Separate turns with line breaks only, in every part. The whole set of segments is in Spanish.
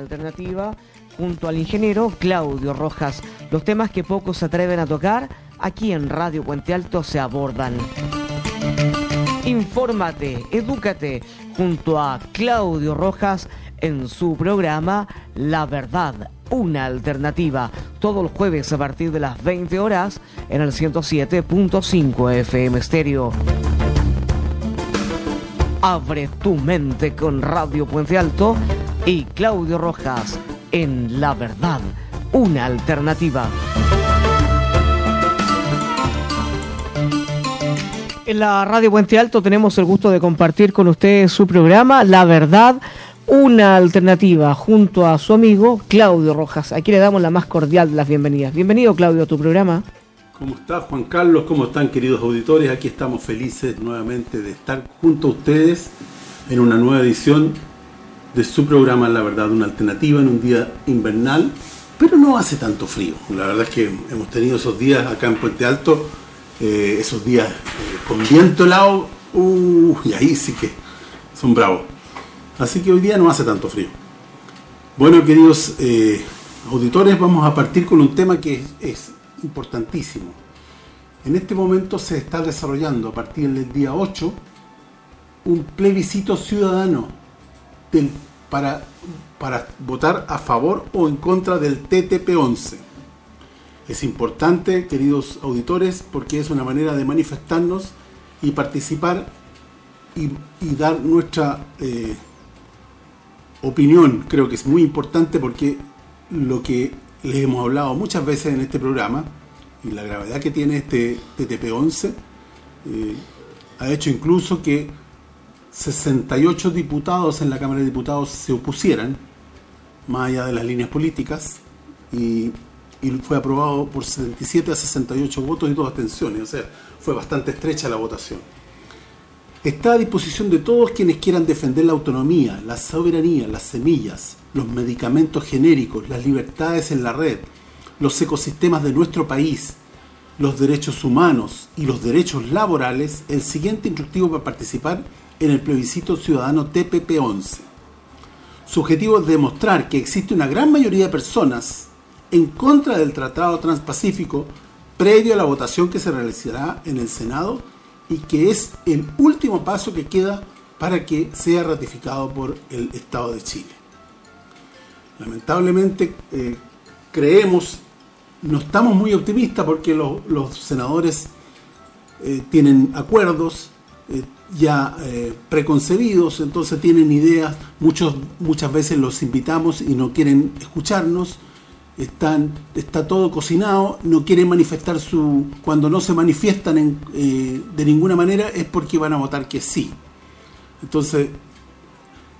Alternativa junto al ingeniero Claudio Rojas. Los temas que pocos se atreven a tocar, aquí en Radio Puente Alto se abordan. Infórmate, edúcate junto a Claudio Rojas en su programa La Verdad, una alternativa, todos los jueves a partir de las 20 horas en el 107.5 FM Stereo. Abre tu mente con Radio Puente Alto y Claudio Rojas en La Verdad, una alternativa. En la Radio Puente Alto tenemos el gusto de compartir con ustedes su programa La Verdad, una alternativa, junto a su amigo Claudio Rojas. Aquí le damos la más cordial de las bienvenidas. Bienvenido Claudio a tu programa.
¿Cómo está Juan Carlos? ¿Cómo están queridos auditores? Aquí estamos felices nuevamente de estar junto a ustedes en una nueva edición de su programa La Verdad, una alternativa en un día invernal, pero no hace tanto frío. La verdad es que hemos tenido esos días acá en Puente Alto, eh, esos días eh, con viento helado, uh, y ahí sí que son bravos. Así que hoy día no hace tanto frío. Bueno, queridos eh, auditores, vamos a partir con un tema que es, importantísimo. En este momento se está desarrollando a partir del día 8 un plebiscito ciudadano para, para votar a favor o en contra del TTP-11. Es importante, queridos auditores, porque es una manera de manifestarnos y participar y, dar nuestra eh, opinión. Creo que es muy importante porque lo que les hemos hablado muchas veces en este programa y la gravedad que tiene este TTP-11 eh, ha hecho incluso que 68 diputados en la Cámara de Diputados se opusieran, más allá de las líneas políticas, y, fue aprobado por 77 a 68 votos y dos abstenciones, o sea, fue bastante estrecha la votación. Está a disposición de todos quienes quieran defender la autonomía, la soberanía, las semillas, los medicamentos genéricos, las libertades en la red, los ecosistemas de nuestro país, los derechos humanos y los derechos laborales, el siguiente instructivo para participar en el plebiscito ciudadano TPP-11. Su objetivo es demostrar que existe una gran mayoría de personas en contra del Tratado Transpacífico previo a la votación que se realizará en el Senado y que es el último paso que queda para que sea ratificado por el Estado de Chile. Lamentablemente eh, creemos, no estamos muy optimistas porque los senadores eh, tienen acuerdos, eh, ya eh, preconcebidos, entonces tienen ideas, muchos muchas veces los invitamos y no quieren escucharnos, están está todo cocinado, no quieren manifestar su... cuando no se manifiestan en, eh, de ninguna manera es porque van a votar que sí. Entonces,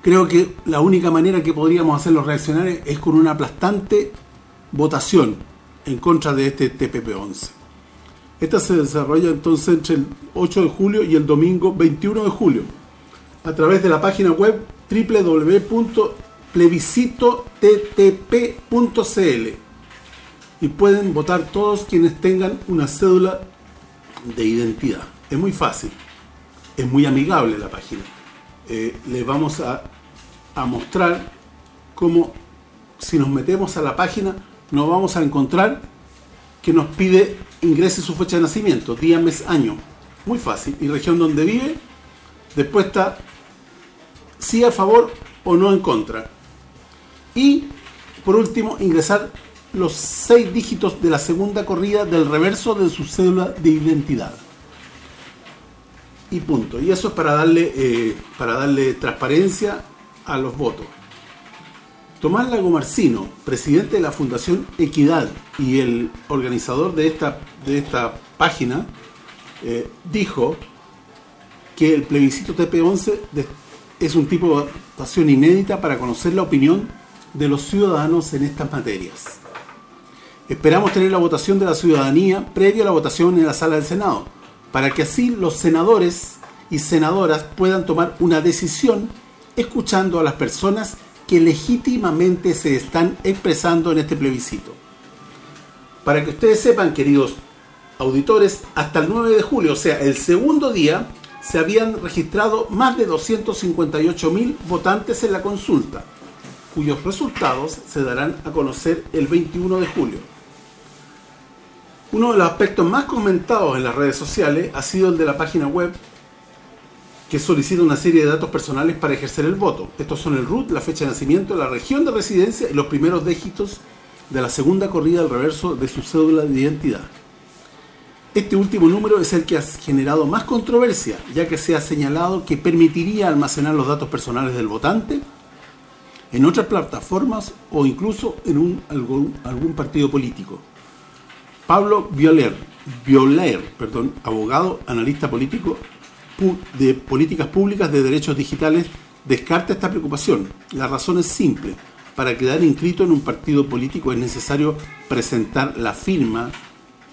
creo que la única manera que podríamos hacerlos reaccionar es con una aplastante votación en contra de este TPP-11. Esta se desarrolla entonces entre el 8 de julio y el domingo 21 de julio a través de la página web www.plebiscitottp.cl y pueden votar todos quienes tengan una cédula de identidad. Es muy fácil, es muy amigable la página. Eh, les vamos a, a mostrar cómo si nos metemos a la página nos vamos a encontrar que nos pide ingrese su fecha de nacimiento, día, mes, año. Muy fácil. Y región donde vive. Después está sí a favor o no en contra. Y por último, ingresar los seis dígitos de la segunda corrida del reverso de su cédula de identidad. Y punto. Y eso es para darle, eh, para darle transparencia a los votos. Tomás Lagomarcino, presidente de la Fundación Equidad y el organizador de esta, de esta página, eh, dijo que el plebiscito TP11 es un tipo de votación inédita para conocer la opinión de los ciudadanos en estas materias. Esperamos tener la votación de la ciudadanía previo a la votación en la sala del Senado, para que así los senadores y senadoras puedan tomar una decisión escuchando a las personas que legítimamente se están expresando en este plebiscito. Para que ustedes sepan, queridos auditores, hasta el 9 de julio, o sea, el segundo día, se habían registrado más de 258.000 votantes en la consulta, cuyos resultados se darán a conocer el 21 de julio. Uno de los aspectos más comentados en las redes sociales ha sido el de la página web que solicita una serie de datos personales para ejercer el voto. Estos son el RUT, la fecha de nacimiento, la región de residencia y los primeros dígitos de la segunda corrida al reverso de su cédula de identidad. Este último número es el que ha generado más controversia, ya que se ha señalado que permitiría almacenar los datos personales del votante en otras plataformas o incluso en algún partido político. Pablo Violer, Violer perdón, abogado, analista político de políticas públicas de derechos digitales, descarta esta preocupación. La razón es simple. Para quedar inscrito en un partido político es necesario presentar la firma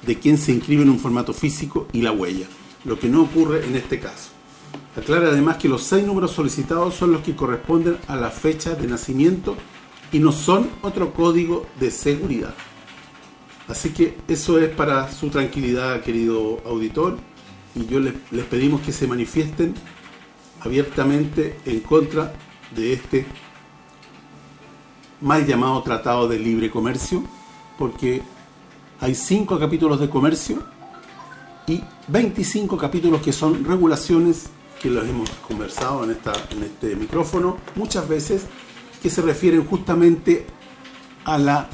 de quien se inscribe en un formato físico y la huella, lo que no ocurre en este caso. Aclara además que los seis números solicitados son los que corresponden a la fecha de nacimiento y no son otro código de seguridad. Así que eso es para su tranquilidad, querido auditor, y yo les, pedimos que se manifiesten abiertamente en contra de este mal llamado Tratado de Libre Comercio, porque hay cinco capítulos de comercio y 25 capítulos que son regulaciones que los hemos conversado en, esta, en este micrófono muchas veces que se refieren justamente a la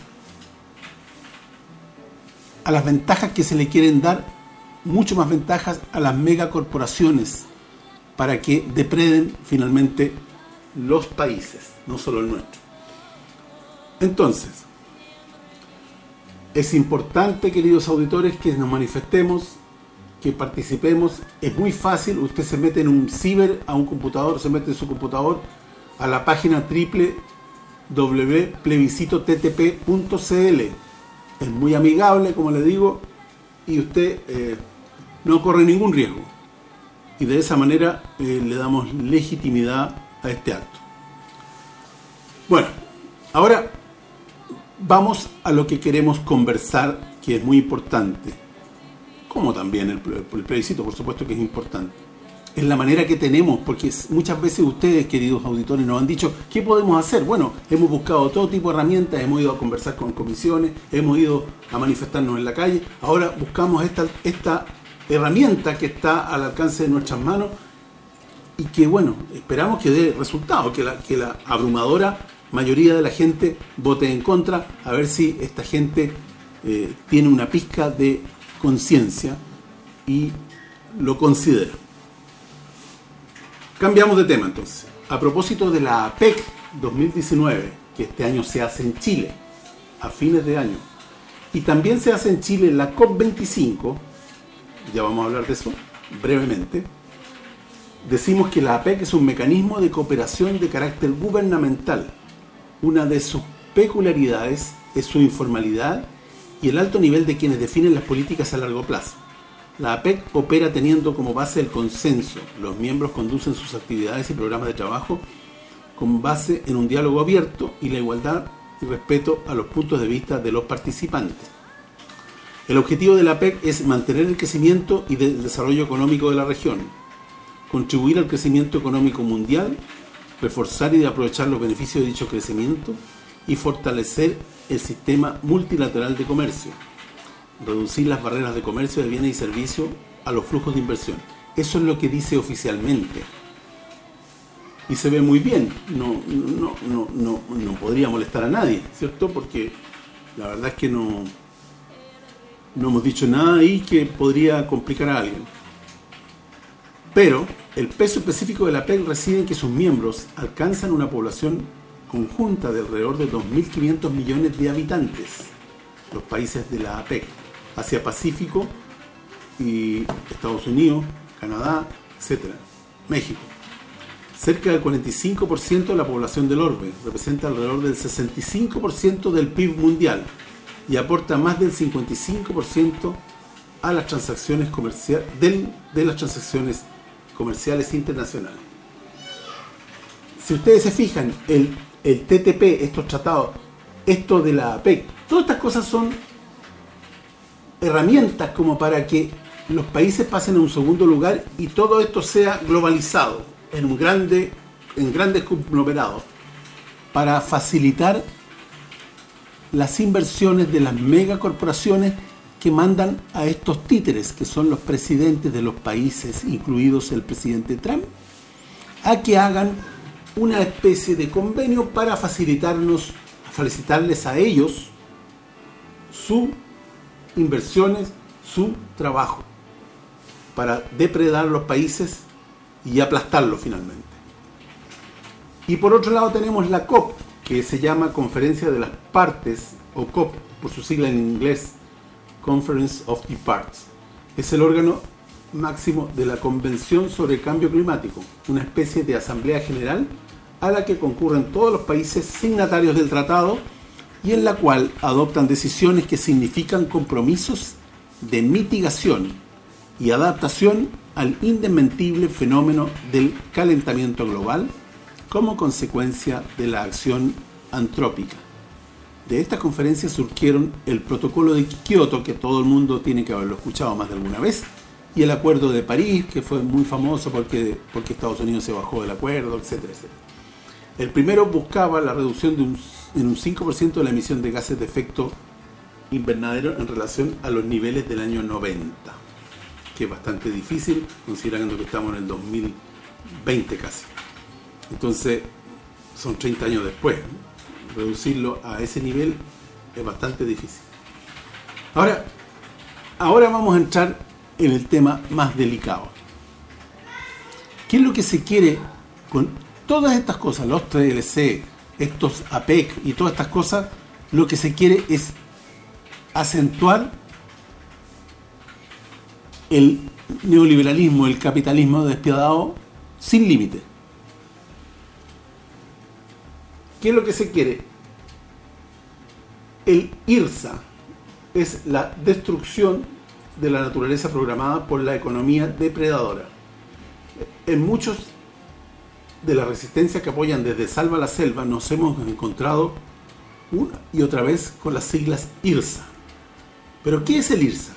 a las ventajas que se le quieren dar mucho más ventajas a las megacorporaciones para que depreden finalmente los países, no solo el nuestro. Entonces, es importante, queridos auditores, que nos manifestemos, que participemos. Es muy fácil, usted se mete en un ciber, a un computador, se mete en su computador, a la página www.plebiscitottp.cl. Es muy amigable, como le digo, y usted eh, no corre ningún riesgo. Y de esa manera eh, le damos legitimidad a este acto. Bueno, ahora vamos a lo que queremos conversar, que es muy importante. Como también el, plebiscito, por supuesto que es importante. Es la manera que tenemos, porque muchas veces ustedes, queridos auditores, nos han dicho, ¿qué podemos hacer? Bueno, hemos buscado todo tipo de herramientas, hemos ido a conversar con comisiones, hemos ido a manifestarnos en la calle, ahora buscamos esta, esta herramienta que está al alcance de nuestras manos y que, bueno, esperamos que dé resultado, que la, que la abrumadora mayoría de la gente vote en contra, a ver si esta gente eh, tiene una pizca de conciencia y lo considera. Cambiamos de tema entonces. A propósito de la APEC 2019, que este año se hace en Chile, a fines de año, y también se hace en Chile la COP25, ya vamos a hablar de eso brevemente, decimos que la APEC es un mecanismo de cooperación de carácter gubernamental una de sus peculiaridades es su informalidad y el alto nivel de quienes definen las políticas a largo plazo. La APEC opera teniendo como base el consenso. Los miembros conducen sus actividades y programas de trabajo con base en un diálogo abierto y la igualdad y respeto a los puntos de vista de los participantes. El objetivo de la APEC es mantener el crecimiento y el desarrollo económico de la región, contribuir al crecimiento económico mundial reforzar y aprovechar los beneficios de dicho crecimiento y fortalecer el sistema multilateral de comercio, reducir las barreras de comercio de bienes y servicios a los flujos de inversión. Eso es lo que dice oficialmente. Y se ve muy bien, no, no, no, no, no podría molestar a nadie, ¿cierto? Porque la verdad es que no, no hemos dicho nada ahí que podría complicar a alguien. Pero el peso específico de la PEC reside en que sus miembros alcanzan una población conjunta de alrededor de 2.500 millones de habitantes, los países de la APEC, Asia Pacífico y Estados Unidos, Canadá, etcétera, México. Cerca del 45% de la población del orbe, representa alrededor del 65% del PIB mundial y aporta más del 55% a las transacciones comerciales de las transacciones comerciales internacionales. Si ustedes se fijan, el, el TTP, estos tratados, esto de la APEC, todas estas cosas son herramientas como para que los países pasen a un segundo lugar y todo esto sea globalizado en un grande en grandes conglomerados. para facilitar las inversiones de las megacorporaciones que mandan a estos títeres, que son los presidentes de los países, incluidos el presidente Trump, a que hagan una especie de convenio para facilitarnos, facilitarles a ellos sus inversiones, su trabajo, para depredar los países y aplastarlos finalmente. Y por otro lado tenemos la COP, que se llama Conferencia de las Partes, o COP, por su sigla en inglés, Conference of the Parts. Es el órgano máximo de la Convención sobre el Cambio Climático, una especie de asamblea general a la que concurren todos los países signatarios del tratado y en la cual adoptan decisiones que significan compromisos de mitigación y adaptación al indesmentible fenómeno del calentamiento global como consecuencia de la acción antrópica. De esta conferencia surgieron el protocolo de Kioto, que todo el mundo tiene que haberlo escuchado más de alguna vez, y el acuerdo de París, que fue muy famoso porque, porque Estados Unidos se bajó del acuerdo, etcétera, etcétera. El primero buscaba la reducción de un, en un 5% de la emisión de gases de efecto invernadero en relación a los niveles del año 90, que es bastante difícil considerando que estamos en el 2020 casi. Entonces, son 30 años después. Reducirlo a ese nivel es bastante difícil. Ahora, ahora vamos a entrar en el tema más delicado. ¿Qué es lo que se quiere con todas estas cosas, los 3LC, estos APEC y todas estas cosas? Lo que se quiere es acentuar el neoliberalismo, el capitalismo despiadado sin límite. ¿Qué es lo que se quiere? El IRSA es la destrucción de la naturaleza programada por la economía depredadora. En muchos de la resistencia que apoyan desde Salva la Selva nos hemos encontrado una y otra vez con las siglas IRSA. ¿Pero qué es el IRSA?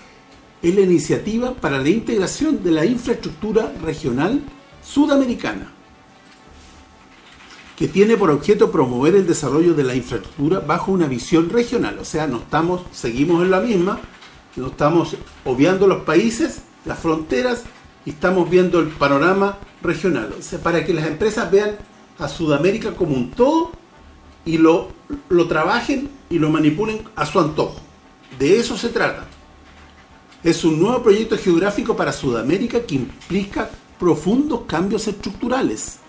Es la Iniciativa para la Integración de la Infraestructura Regional Sudamericana que tiene por objeto promover el desarrollo de la infraestructura bajo una visión regional. O sea, no estamos, seguimos en la misma, no estamos obviando los países, las fronteras, y estamos viendo el panorama regional. O sea, para que las empresas vean a Sudamérica como un todo y lo, lo trabajen y lo manipulen a su antojo. De eso se trata. Es un nuevo proyecto geográfico para Sudamérica que implica profundos cambios estructurales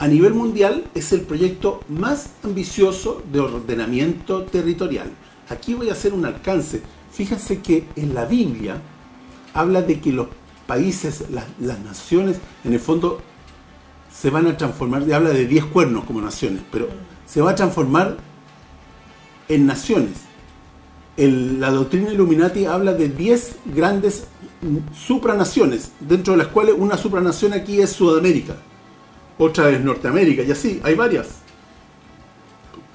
a nivel mundial es el proyecto más ambicioso de ordenamiento territorial. Aquí voy a hacer un alcance. Fíjense que en la Biblia habla de que los países, las, naciones, en el fondo se van a transformar, habla de 10 cuernos como naciones, pero se va a transformar en naciones. la doctrina Illuminati habla de 10 grandes supranaciones, dentro de las cuales una supranación aquí es Sudamérica otra es Norteamérica, y así, hay varias,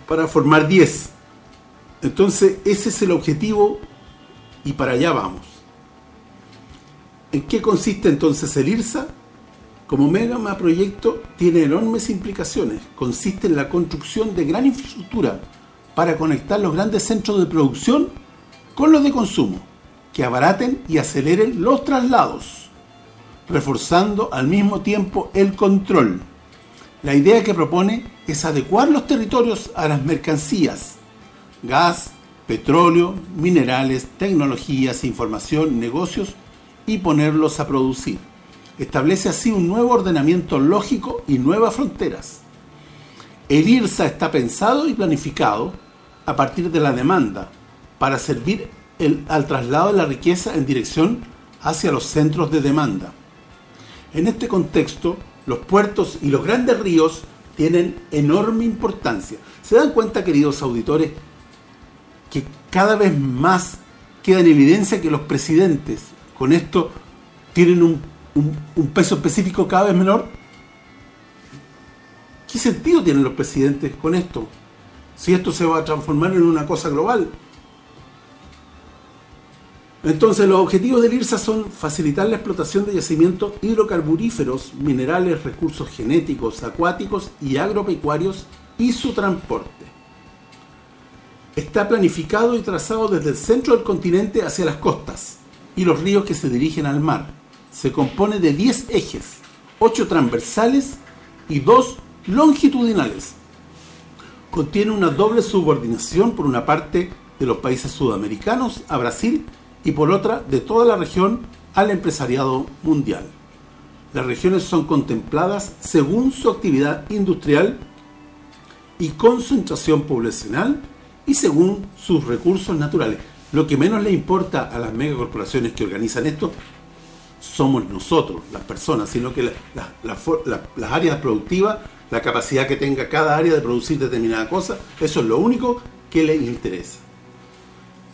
para formar 10. Entonces, ese es el objetivo y para allá vamos. ¿En qué consiste entonces el IRSA? Como Megama proyecto tiene enormes implicaciones. Consiste en la construcción de gran infraestructura para conectar los grandes centros de producción con los de consumo, que abaraten y aceleren los traslados, reforzando al mismo tiempo el control la idea que propone es adecuar los territorios a las mercancías, gas, petróleo, minerales, tecnologías, información, negocios y ponerlos a producir. Establece así un nuevo ordenamiento lógico y nuevas fronteras. El IRSA está pensado y planificado a partir de la demanda para servir al traslado de la riqueza en dirección hacia los centros de demanda. En este contexto, los puertos y los grandes ríos tienen enorme importancia. ¿Se dan cuenta, queridos auditores, que cada vez más queda en evidencia que los presidentes con esto tienen un, peso específico cada vez menor? ¿Qué sentido tienen los presidentes con esto? Si esto se va a transformar en una cosa global. Entonces, los objetivos del IRSA son facilitar la explotación de yacimientos hidrocarburíferos, minerales, recursos genéticos, acuáticos y agropecuarios y su transporte. Está planificado y trazado desde el centro del continente hacia las costas y los ríos que se dirigen al mar. Se compone de 10 ejes, 8 transversales y 2 longitudinales. Contiene una doble subordinación por una parte de los países sudamericanos a Brasil y por otra de toda la región al empresariado mundial. Las regiones son contempladas según su actividad industrial y concentración poblacional y según sus recursos naturales. Lo que menos le importa a las megacorporaciones que organizan esto somos nosotros, las personas, sino que las áreas productivas, la capacidad que tenga cada área de producir determinada cosa, eso es lo único que les interesa.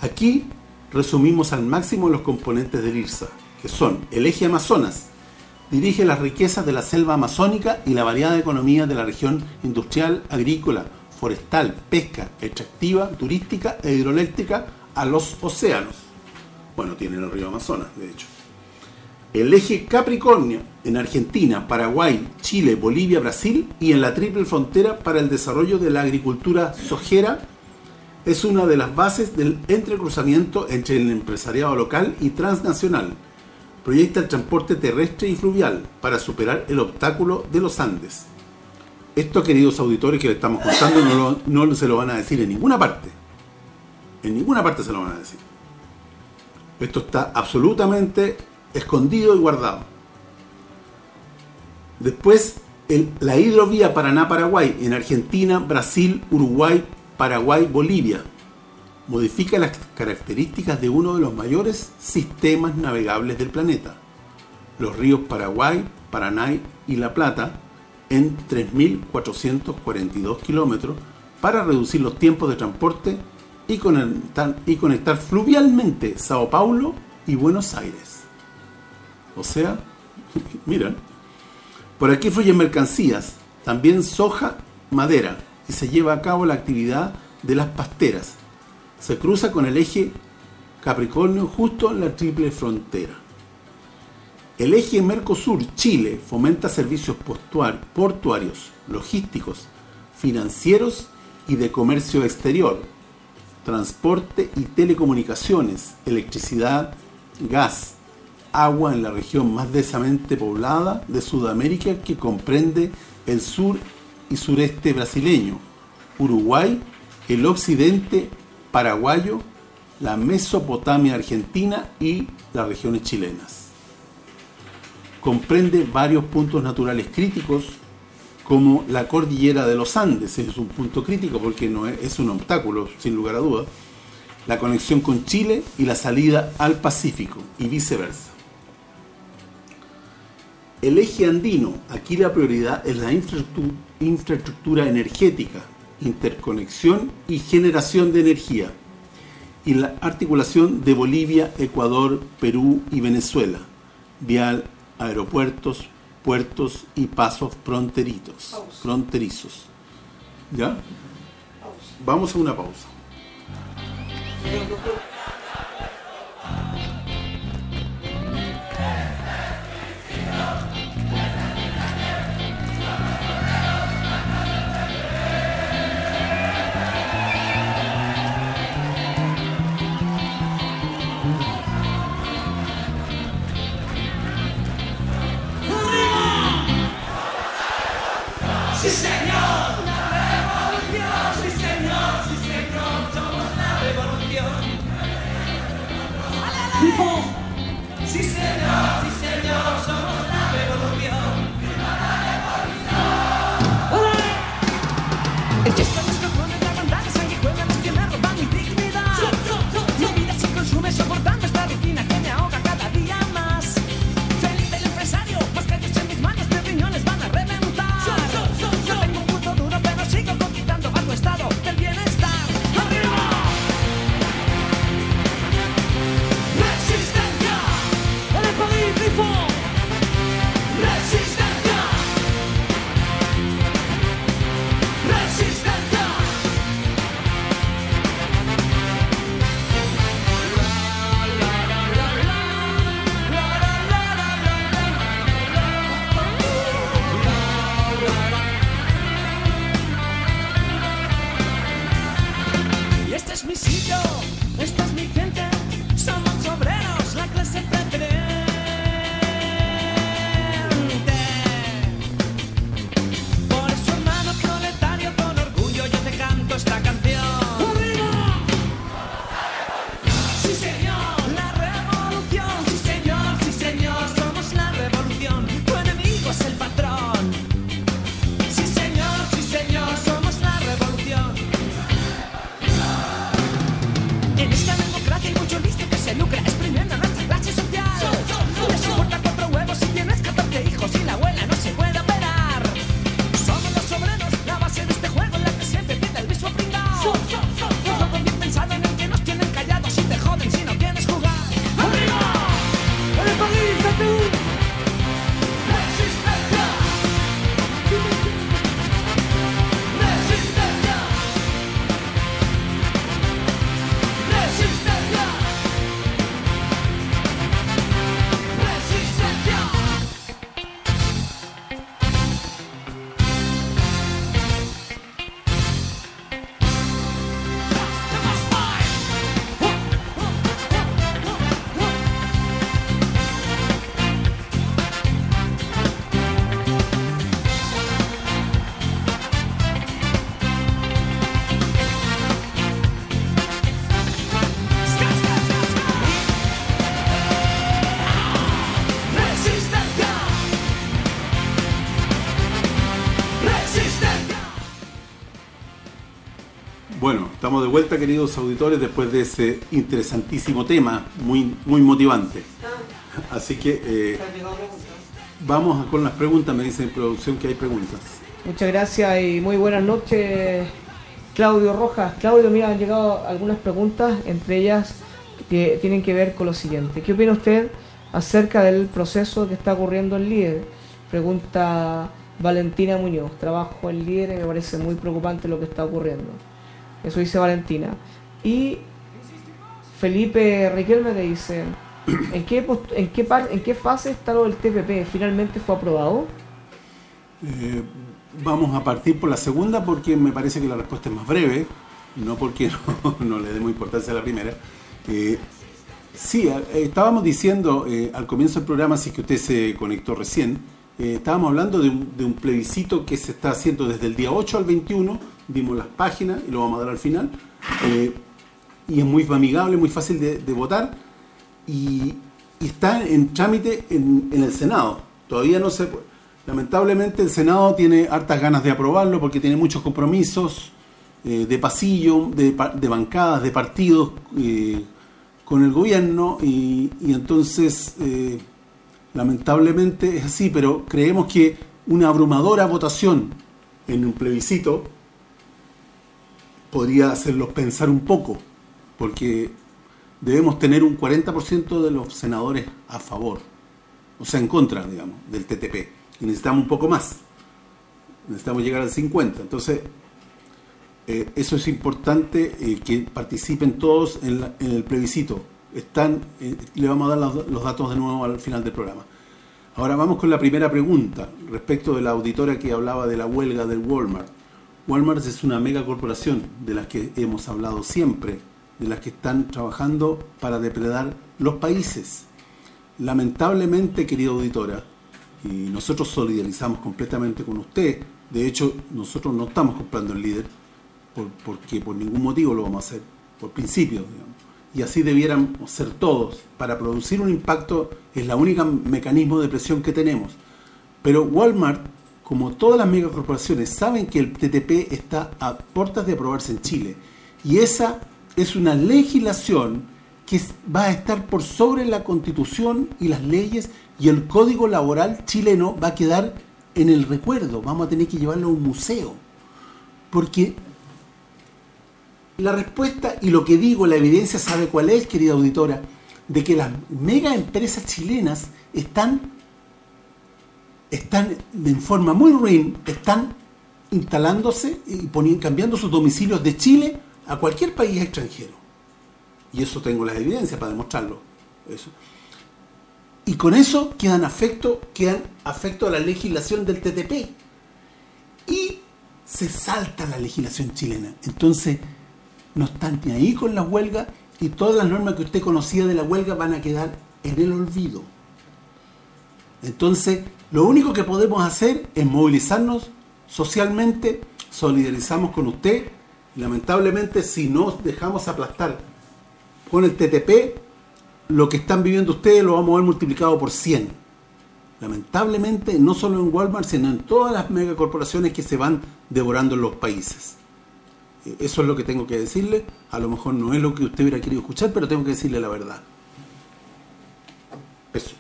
Aquí resumimos al máximo los componentes del IRSA, que son el eje Amazonas, dirige las riquezas de la selva amazónica y la variada economía de la región industrial, agrícola, forestal, pesca, extractiva, turística e hidroeléctrica a los océanos. Bueno, tiene el río Amazonas, de hecho. El eje Capricornio en Argentina, Paraguay, Chile, Bolivia, Brasil y en la triple frontera para el desarrollo de la agricultura sojera es una de las bases del entrecruzamiento entre el empresariado local y transnacional, proyecta el transporte terrestre y fluvial para superar el obstáculo de los Andes. Esto, queridos auditores que le estamos contando, no, se lo van a decir en ninguna parte. En ninguna parte se lo van a decir. Esto está absolutamente escondido y guardado. Después, la hidrovía Paraná-Paraguay en Argentina, Brasil, Uruguay, Paraguay, Bolivia modifica las características de uno de los mayores sistemas navegables del planeta, los ríos Paraguay, Paraná y La Plata, en 3.442 kilómetros para reducir los tiempos de transporte y conectar, y conectar fluvialmente Sao Paulo y Buenos Aires. O sea, miren, por aquí fluyen mercancías, también soja, madera, y se lleva a cabo la actividad de las pasteras, se cruza con el eje Capricornio justo en la triple frontera. El eje Mercosur-Chile fomenta servicios portuarios, logísticos, financieros y de comercio exterior, transporte y telecomunicaciones, electricidad, gas, agua en la región más densamente poblada de Sudamérica que comprende el sur y sureste brasileño, Uruguay, el occidente paraguayo, la Mesopotamia argentina y las regiones chilenas. Comprende varios puntos naturales críticos como la cordillera de los Andes, es un punto crítico porque no es, un obstáculo, sin lugar a dudas, la conexión con Chile y la salida al Pacífico y viceversa. El eje andino, aquí la prioridad es la infraestructura energética, interconexión y generación de energía, y la articulación de Bolivia, Ecuador, Perú y Venezuela, vial, aeropuertos, puertos y pasos fronteritos, fronterizos. ¿Ya? Vamos a una pausa.
De
vuelta, queridos auditores, después de ese interesantísimo tema, muy muy motivante. Así que eh, vamos con las preguntas, me dicen en producción que hay preguntas.
Muchas gracias y muy buenas noches, Claudio Rojas. Claudio, mira, han llegado algunas preguntas, entre ellas que tienen que ver con lo siguiente. ¿Qué opina usted acerca del proceso que está ocurriendo en líder? Pregunta Valentina Muñoz. Trabajo en líder y me parece muy preocupante lo que está ocurriendo. Eso dice Valentina. Y Felipe Riquelme te dice, ¿en qué, en qué, par- en qué fase está lo del TPP? ¿Finalmente fue aprobado?
Eh, vamos a partir por la segunda porque me parece que la respuesta es más breve, no porque no, no le demos importancia a la primera. Eh, sí, eh, estábamos diciendo eh, al comienzo del programa, si es que usted se conectó recién, eh, estábamos hablando de un, de un plebiscito que se está haciendo desde el día 8 al 21, vimos las páginas y lo vamos a dar al final, eh, y es muy amigable, muy fácil de, votar, y, está en trámite en, el Senado. Todavía no se... Lamentablemente el Senado tiene hartas ganas de aprobarlo porque tiene muchos compromisos eh, de pasillo, de, de bancadas, de partidos eh, con el gobierno. Y, entonces lamentablemente es así, pero creemos que una abrumadora votación en un plebiscito podría hacerlos pensar un poco, porque debemos tener un 40% de los senadores a favor, o sea, en contra, digamos, del TTP. Y necesitamos un poco más. Necesitamos llegar al 50. Entonces, eh, eso es importante eh, que participen todos en, la- en el plebiscito. Están, eh, le vamos a dar los, los datos de nuevo al final del programa. Ahora vamos con la primera pregunta respecto de la auditora que hablaba de la huelga del Walmart. Walmart es una mega corporación de las que hemos hablado siempre, de las que están trabajando para depredar los países. Lamentablemente, querida auditora, y nosotros solidarizamos completamente con usted, de hecho, nosotros no estamos comprando el líder, por- porque por ningún motivo lo vamos a hacer, por principio, digamos. Y así debiéramos ser todos. Para producir un impacto es la única mecanismo de presión que tenemos. Pero Walmart, como todas las megacorporaciones, saben que el TTP está a puertas de aprobarse en Chile. Y esa es una legislación que va a estar por sobre la constitución y las leyes y el código laboral chileno va a quedar en el recuerdo. Vamos a tener que llevarlo a un museo. Porque la respuesta y lo que digo, la evidencia sabe cuál es, querida auditora, de que las mega empresas chilenas están están de forma muy ruin, están instalándose y poniendo, cambiando sus domicilios de Chile a cualquier país extranjero. Y eso tengo las evidencias para demostrarlo. Eso. Y con eso quedan afecto, quedan afecto a la legislación del TTP. Y se salta la legislación chilena. Entonces, no están ni ahí con la huelga y todas las normas que usted conocía de la huelga van a quedar en el olvido. Entonces, lo único que podemos hacer es movilizarnos socialmente, solidarizamos con usted, lamentablemente si nos dejamos aplastar con el TTP, lo que están viviendo ustedes lo vamos a ver multiplicado por 100. Lamentablemente, no solo en Walmart, sino en todas las megacorporaciones que se van devorando en los países. Eh, eso es lo que tengo que decirle. A lo mejor no es lo que usted hubiera querido escuchar, pero tengo que decirle la verdad. Eso.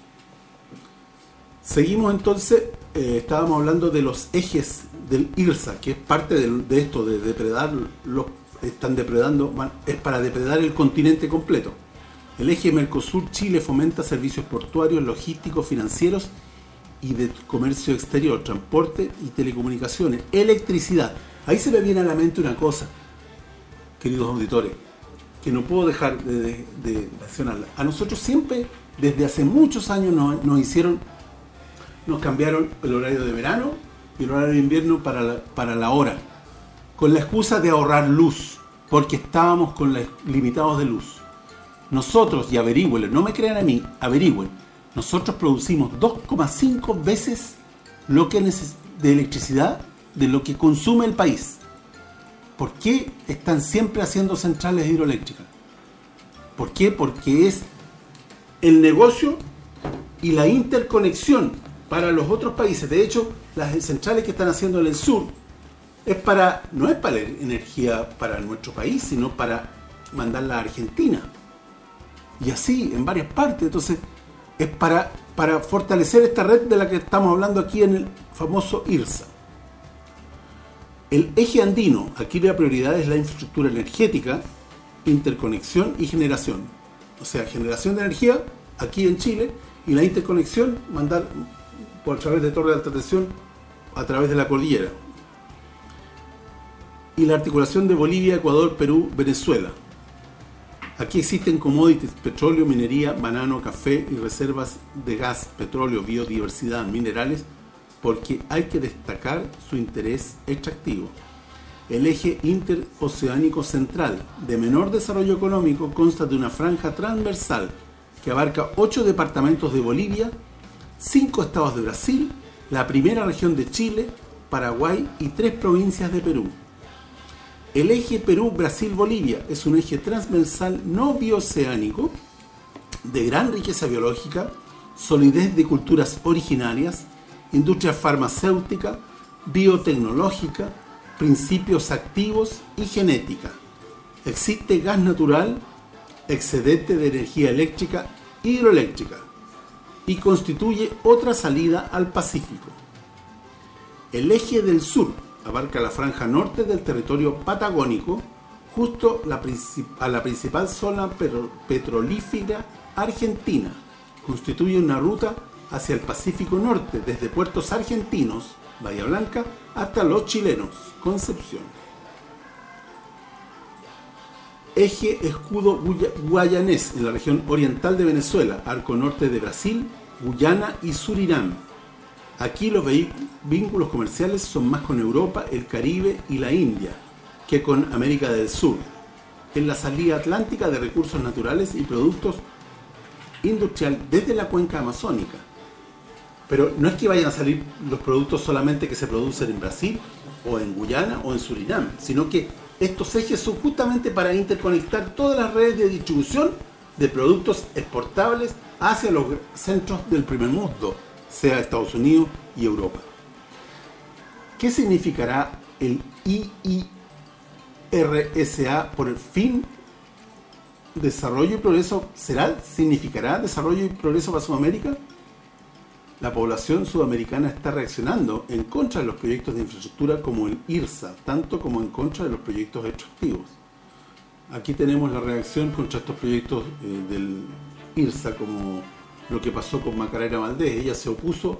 Seguimos entonces, eh, estábamos hablando de los ejes del IRSA, que es parte de, esto, de depredar, los están depredando, es para depredar el continente completo. El eje Mercosur-Chile fomenta servicios portuarios, logísticos, financieros y de comercio exterior, transporte y telecomunicaciones, electricidad. Ahí se me viene a la mente una cosa, queridos auditores, que no puedo dejar de, mencionarla. A nosotros siempre, desde hace muchos años, nos, hicieron, nos cambiaron el horario de verano y el horario de invierno para la, para la hora, con la excusa de ahorrar luz, porque estábamos con la, limitados de luz. Nosotros, y averigüen, no me crean a mí, averigüen, nosotros producimos 2,5 veces lo que de electricidad de lo que consume el país. ¿Por qué están siempre haciendo centrales hidroeléctricas? ¿Por qué? Porque es el negocio y la interconexión para los otros países. De hecho, las centrales que están haciendo en el sur es para no es para energía para nuestro país, sino para mandarla a Argentina. Y así en varias partes. Entonces, es para para fortalecer esta red de la que estamos hablando aquí en el famoso IRSA. El eje andino, aquí la prioridad es la infraestructura energética, interconexión y generación. O sea, generación de energía aquí en Chile y la interconexión mandar por través de torre de alta tensión a través de la cordillera. Y la articulación de Bolivia, Ecuador, Perú, Venezuela. Aquí existen commodities, petróleo, minería, banano, café y reservas de gas, petróleo, biodiversidad, minerales, porque hay que destacar su interés extractivo. El eje interoceánico central, de menor desarrollo económico, consta de una franja transversal que abarca ocho departamentos de Bolivia, cinco estados de Brasil, la primera región de Chile, Paraguay y tres provincias de Perú. El eje Perú-Brasil-Bolivia es un eje transversal no bioceánico de gran riqueza biológica, solidez de culturas originarias, industria farmacéutica, biotecnológica, principios activos y genética. Existe gas natural, excedente de energía eléctrica hidroeléctrica y constituye otra salida al Pacífico. El eje del sur abarca la franja norte del territorio patagónico, justo a la principal zona petrolífera argentina. Constituye una ruta hacia el Pacífico Norte, desde puertos argentinos, Bahía Blanca, hasta los chilenos, Concepción. Eje escudo guayanés en la región oriental de Venezuela, arco norte de Brasil, Guyana y Surinam, Aquí los vínculos comerciales son más con Europa, el Caribe y la India que con América del Sur. En la salida atlántica de recursos naturales y productos industriales desde la cuenca amazónica. Pero no es que vayan a salir los productos solamente que se producen en Brasil o en Guyana o en Surinam, sino que estos ejes son justamente para interconectar todas las redes de distribución de productos exportables hacia los centros del primer mundo, sea Estados Unidos y Europa. ¿Qué significará el IIRSA por el fin desarrollo y progreso? ¿Será? ¿Significará desarrollo y progreso para Sudamérica? La población sudamericana está reaccionando en contra de los proyectos de infraestructura como el IRSA, tanto como en contra de los proyectos extractivos. Aquí tenemos la reacción contra estos proyectos eh, del IRSA como lo que pasó con Macarena Valdés. Ella se opuso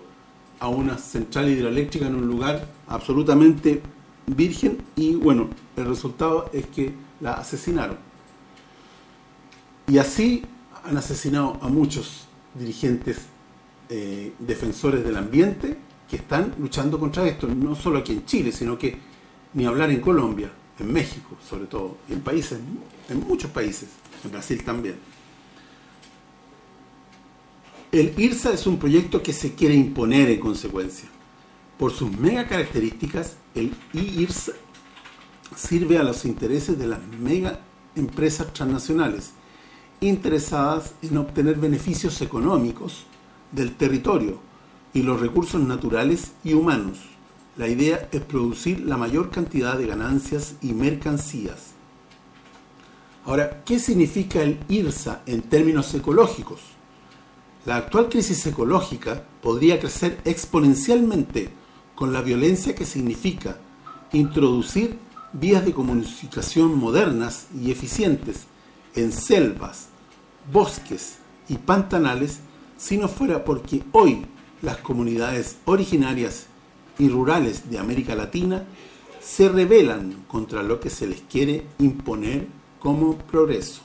a una central hidroeléctrica en un lugar absolutamente virgen y bueno, el resultado es que la asesinaron. Y así han asesinado a muchos dirigentes eh, defensores del ambiente que están luchando contra esto, no solo aquí en Chile, sino que ni hablar en Colombia. en México sobre todo, en países, en muchos países, en Brasil también. El IRSA es un proyecto que se quiere imponer en consecuencia. Por sus mega características, el IRSA sirve a los intereses de las mega empresas transnacionales interesadas en obtener beneficios económicos del territorio y los recursos naturales y humanos. La idea es producir la mayor cantidad de ganancias y mercancías. Ahora, ¿qué significa el IRSA en términos ecológicos? La actual crisis ecológica podría crecer exponencialmente con la violencia que significa introducir vías de comunicación modernas y eficientes en selvas, bosques y pantanales si no fuera porque hoy las comunidades originarias y rurales de América Latina se rebelan contra lo que se les quiere imponer como progreso.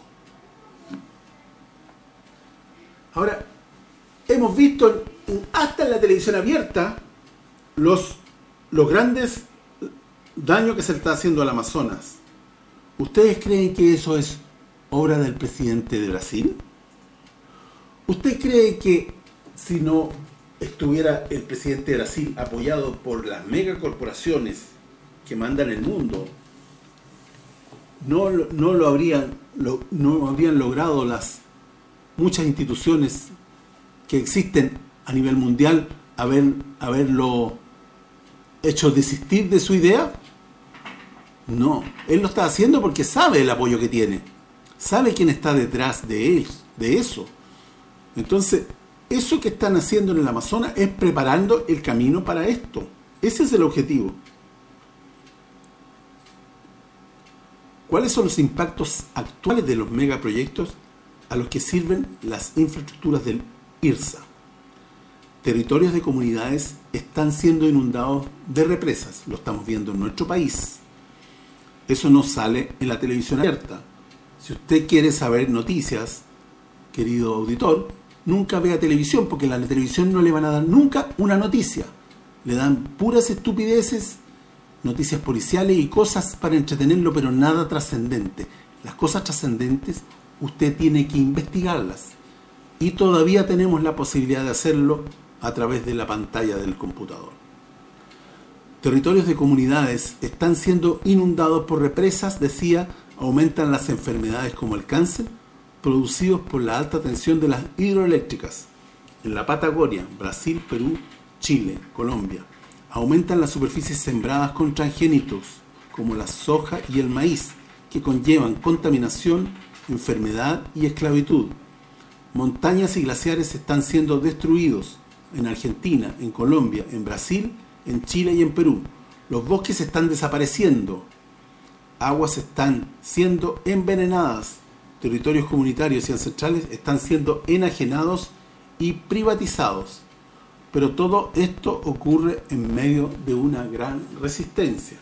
Ahora, hemos visto hasta en la televisión abierta los, los grandes daños que se está haciendo al Amazonas. ¿Ustedes creen que eso es obra del presidente de Brasil? ¿Usted cree que si no estuviera el presidente de Brasil apoyado por las megacorporaciones que mandan el mundo, no, no lo habrían no logrado las muchas instituciones que existen a nivel mundial haber, haberlo hecho desistir de su idea? No, él lo está haciendo porque sabe el apoyo que tiene. Sabe quién está detrás de él, de eso. Entonces, eso que están haciendo en el Amazonas es preparando el camino para esto. Ese es el objetivo. ¿Cuáles son los impactos actuales de los megaproyectos a los que sirven las infraestructuras del IRSA? Territorios de comunidades están siendo inundados de represas, lo estamos viendo en nuestro país. Eso no sale en la televisión abierta. Si usted quiere saber noticias, querido auditor, nunca vea televisión, porque la televisión no le van a dar nunca una noticia. Le dan puras estupideces, noticias policiales y cosas para entretenerlo, pero nada trascendente. Las cosas trascendentes usted tiene que investigarlas. Y todavía tenemos la posibilidad de hacerlo a través de la pantalla del computador. Territorios de comunidades están siendo inundados por represas, decía, aumentan las enfermedades como el cáncer, producidos por la alta tensión de las hidroeléctricas. En la Patagonia, Brasil, Perú, Chile, Colombia, aumentan las superficies sembradas con transgénitos, como la soja y el maíz, que conllevan contaminación, enfermedad y esclavitud. Montañas y glaciares están siendo destruidos en Argentina, en Colombia, en Brasil, en Chile y en Perú. Los bosques están desapareciendo. Aguas están siendo envenenadas territorios comunitarios y ancestrales están siendo enajenados y privatizados. Pero todo esto ocurre en medio de una gran resistencia.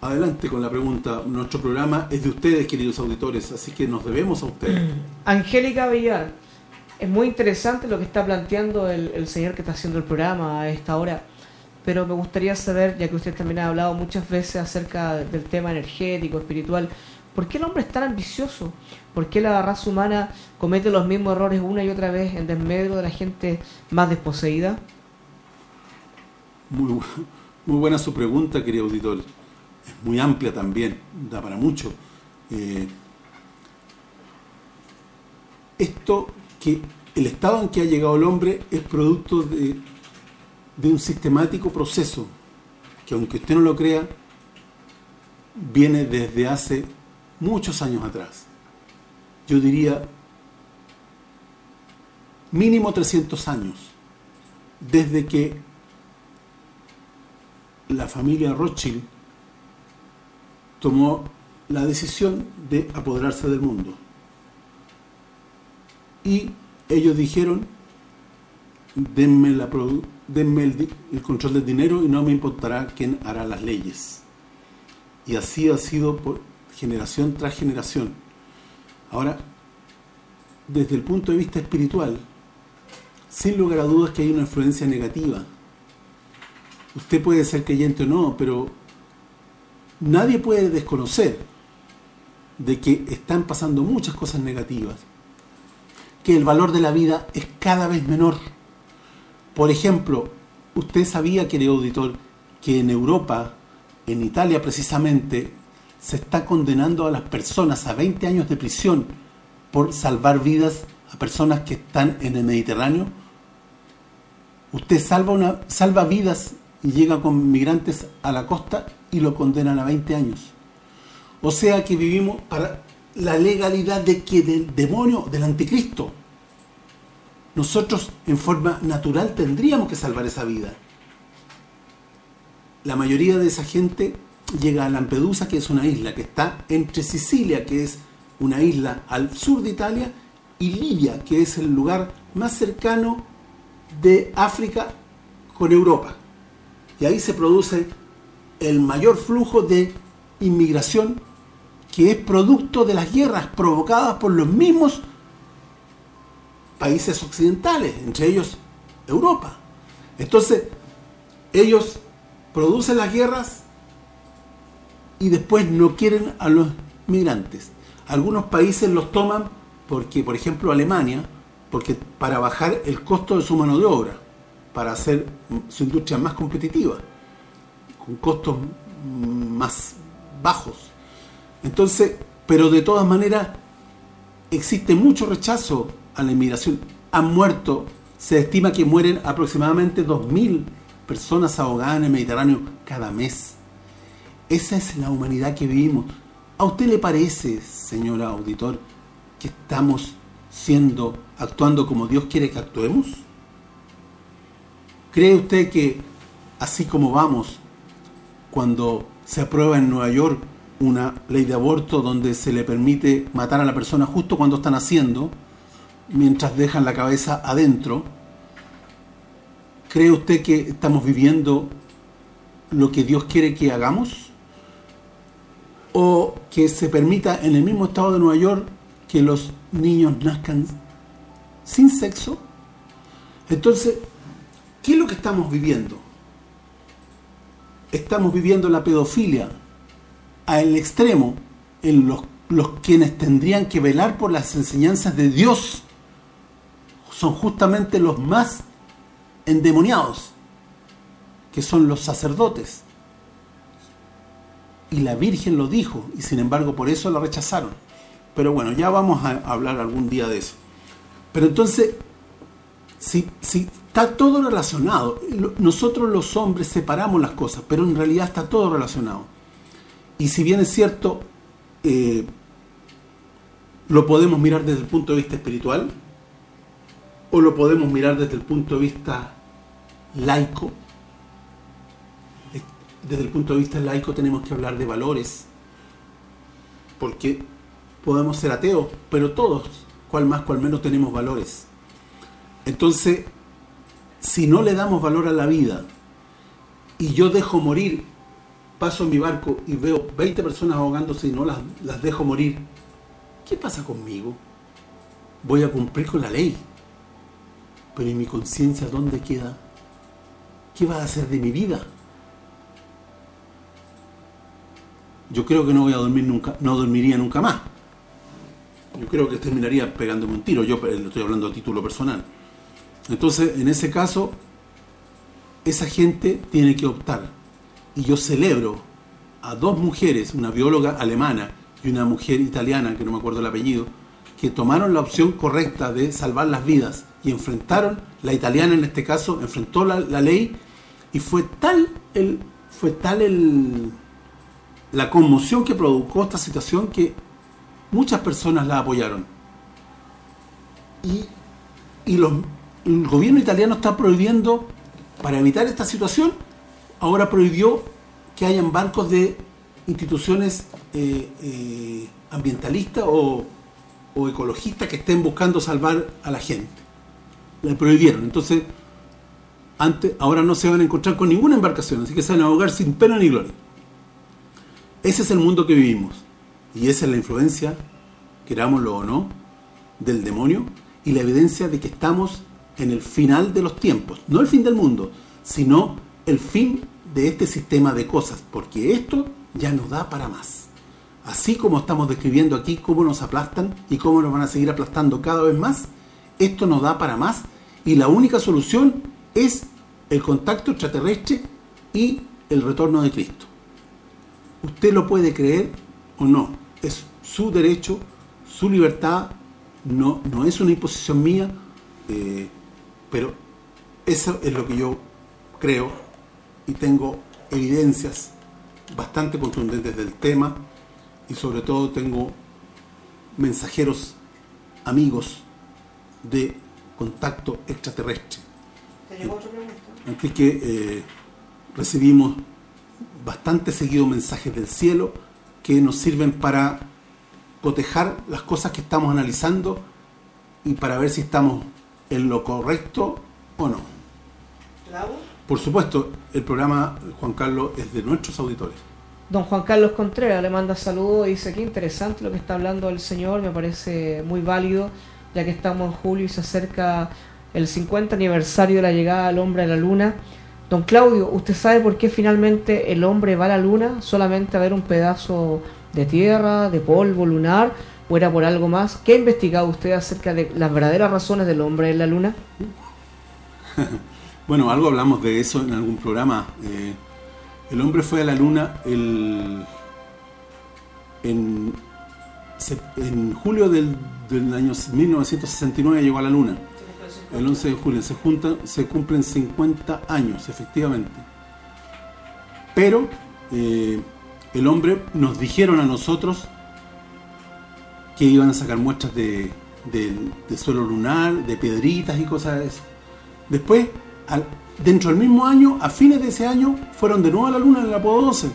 Adelante con la pregunta. Nuestro programa es de ustedes, queridos auditores, así que nos debemos a ustedes.
Angélica Villar, es muy interesante lo que está planteando el, el señor que está haciendo el programa a esta hora pero me gustaría saber, ya que usted también ha hablado muchas veces acerca del tema energético, espiritual, ¿Por qué el hombre es tan ambicioso? ¿Por qué la raza humana comete los mismos errores una y otra vez en desmedro de la gente más desposeída?
Muy, buena su pregunta, querido auditor. Es muy amplia también, da para mucho. Eh, esto que el estado en que ha llegado el hombre es producto de un sistemático proceso que aunque usted no lo crea, viene desde hace muchos años atrás. Yo diría mínimo 300 años desde que la familia Rothschild tomó la decisión de apoderarse del mundo. Y ellos dijeron, denme, el, control del dinero y no me importará quién hará las leyes. Y así ha sido por generación tras generación. Ahora, desde el punto de vista espiritual, sin lugar a dudas que hay una influencia negativa. Usted puede ser creyente o no, pero nadie puede desconocer de que están pasando muchas cosas negativas, que el valor de la vida es cada vez menor. Por ejemplo, usted sabía, querido auditor, que en Europa, en Italia precisamente, se está condenando a las personas a 20 años de prisión por salvar vidas a personas que están en el Mediterráneo. Usted salva una salva vidas y llega con migrantes a la costa y lo condenan a 20 años. O sea que vivimos para la legalidad de que del demonio, del anticristo. Nosotros en forma natural tendríamos que salvar esa vida. La mayoría de esa gente llega a Lampedusa, que es una isla que está entre Sicilia, que es una isla al sur de Italia, y Libia, que es el lugar más cercano de África con Europa. Y ahí se produce el mayor flujo de inmigración que es producto de las guerras provocadas por los mismos países occidentales, entre ellos Europa. Entonces, ellos producen las guerras y después no quieren a los migrantes. Algunos países los toman porque, por ejemplo, Alemania, porque para bajar el costo de su mano de obra, para hacer su industria más competitiva, con costos más bajos. Entonces, pero de todas maneras, existe mucho rechazo a la inmigración. Han muerto, se estima que mueren aproximadamente 2.000 personas ahogadas en el Mediterráneo cada mes. Esa es la humanidad que vivimos. ¿A usted le parece, señora auditor, que estamos siendo, actuando como Dios quiere que actuemos? ¿Cree usted que así como vamos, cuando se aprueba en Nueva York una ley de aborto donde se le permite matar a la persona justo cuando están haciendo, mientras dejan la cabeza adentro, ¿cree usted que estamos viviendo lo que Dios quiere que hagamos? ¿O que se permita en el mismo estado de Nueva York que los niños nazcan sin sexo? Entonces, ¿qué es lo que estamos viviendo? Estamos viviendo la pedofilia al extremo en los, los quienes tendrían que velar por las enseñanzas de Dios son justamente los más endemoniados, que son los sacerdotes. Y la Virgen lo dijo, y sin embargo por eso lo rechazaron. Pero bueno, ya vamos a hablar algún día de eso. Pero entonces, si, si está todo relacionado, nosotros los hombres separamos las cosas, pero en realidad está todo relacionado. Y si bien es cierto, eh, lo podemos mirar desde el punto de vista espiritual, o lo podemos mirar desde el punto de vista laico. Desde el punto de vista laico tenemos que hablar de valores, porque podemos ser ateos, pero todos, cual más, cual menos, tenemos valores. Entonces, si no le damos valor a la vida, y yo dejo morir, paso en mi barco y veo 20 personas ahogándose y no las, las dejo morir, ¿qué pasa conmigo? Voy a cumplir con la ley. Pero ¿y mi conciencia dónde queda? ¿Qué va a hacer de mi vida? Yo creo que no voy a dormir nunca, no dormiría nunca más. Yo creo que terminaría pegándome un tiro, yo lo estoy hablando a título personal. Entonces, en ese caso, esa gente tiene que optar. Y yo celebro a dos mujeres, una bióloga alemana y una mujer italiana, que no me acuerdo el apellido, que tomaron la opción correcta de salvar las vidas y enfrentaron, la italiana en este caso, enfrentó la, la ley y fue tal el fue tal el la conmoción que provocó esta situación que muchas personas la apoyaron. Y, y los, el gobierno italiano está prohibiendo, para evitar esta situación, ahora prohibió que hayan barcos de instituciones eh, eh, ambientalistas o, o ecologistas que estén buscando salvar a la gente. Le prohibieron. Entonces, antes ahora no se van a encontrar con ninguna embarcación, así que se van a ahogar sin pena ni gloria. Ese es el mundo que vivimos. Y esa es la influencia, querámoslo o no, del demonio y la evidencia de que estamos en el final de los tiempos. No el fin del mundo, sino el fin de este sistema de cosas. Porque esto ya no da para más. Así como estamos describiendo aquí cómo nos aplastan y cómo nos van a seguir aplastando cada vez más, esto no da para más y la única solución es el contacto extraterrestre y el retorno de Cristo. Usted lo puede creer o no, es su derecho, su libertad, no, no es una imposición mía, eh, pero eso es lo que yo creo y tengo evidencias bastante contundentes del tema y sobre todo tengo mensajeros amigos de contacto extraterrestre. Así que eh, recibimos bastante seguido mensajes del cielo que nos sirven para cotejar las cosas que estamos analizando y para ver si estamos en lo correcto o no. Por supuesto, el programa, Juan Carlos, es de nuestros auditores.
Don Juan Carlos Contreras le manda saludos y dice que interesante lo que está hablando el señor, me parece muy válido, ya que estamos en julio y se acerca el 50 aniversario de la llegada del hombre a la luna. Don Claudio, ¿usted sabe por qué finalmente el hombre va a la luna? ¿Solamente a ver un pedazo de tierra, de polvo lunar? ¿O era por algo más? ¿Qué ha investigado usted acerca de las verdaderas razones del hombre en la luna?
bueno, algo hablamos de eso en algún programa. Eh, el hombre fue a la luna el, en, en julio del, del año 1969 llegó a la luna el 11 de julio, se, juntan, se cumplen 50 años, efectivamente. Pero eh, el hombre nos dijeron a nosotros que iban a sacar muestras de, suelo lunar, de piedritas y cosas de eso. Después, dentro del mismo año, a fines de ese año, fueron de nuevo a la luna en el Apodo 12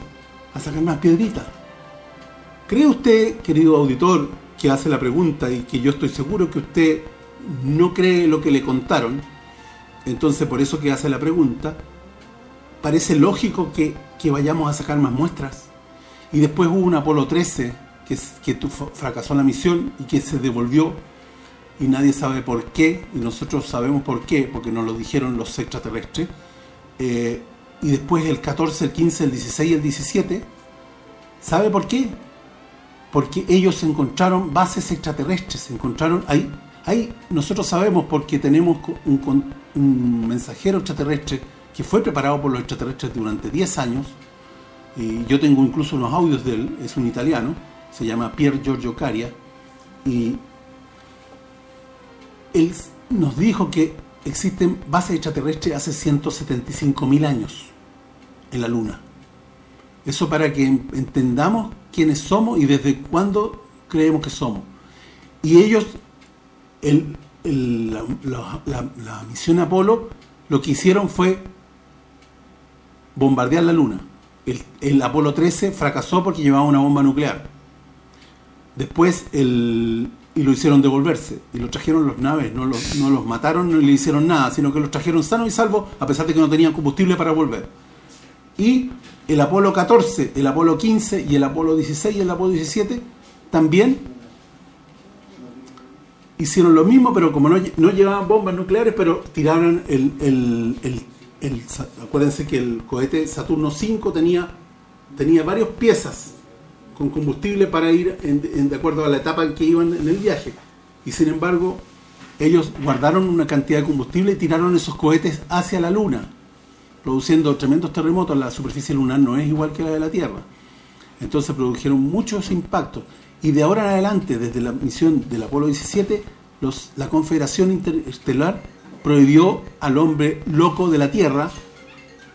a sacar más piedritas. ¿Cree usted, querido auditor, que hace la pregunta y que yo estoy seguro que usted no cree lo que le contaron, entonces por eso que hace la pregunta, parece lógico que, vayamos a sacar más muestras. Y después hubo un Apolo 13 que, que fracasó la misión y que se devolvió y nadie sabe por qué, y nosotros sabemos por qué, porque nos lo dijeron los extraterrestres. Eh, y después el 14, el 15, el 16 y el 17, ¿sabe por qué? Porque ellos encontraron bases extraterrestres, encontraron ahí Ahí nosotros sabemos porque tenemos un, mensajero extraterrestre que fue preparado por los extraterrestres durante 10 años y yo tengo incluso unos audios de él, es un italiano, se llama Pier Giorgio Caria y él nos dijo que existen bases extraterrestres hace 175.000 años en la Luna. Eso para que entendamos quiénes somos y desde cuándo creemos que somos. Y ellos el, la, misión Apolo lo que hicieron fue bombardear la Luna. El, Apolo 13 fracasó porque llevaba una bomba nuclear. Después el, y lo hicieron devolverse. Y lo trajeron los naves, no los, no los mataron, no le hicieron nada, sino que los trajeron sano y salvo a pesar de que no tenían combustible para volver. Y el Apolo 14, el Apolo 15 y el Apolo 16 y el Apolo 17 también hicieron lo mismo, pero como no, llevaban bombas nucleares, pero tiraron el, el, el, Acuérdense que el cohete Saturno 5 tenía, tenía varias piezas con combustible para ir de acuerdo a la etapa en que iban en el viaje. Y sin embargo, ellos guardaron una cantidad de combustible y tiraron esos cohetes hacia la Luna, produciendo tremendos terremotos. La superficie lunar no es igual que la de la Tierra. Entonces produjeron muchos impactos y de ahora en adelante, desde la misión del Apolo 17, los, la Confederación Interestelar prohibió al hombre loco de la Tierra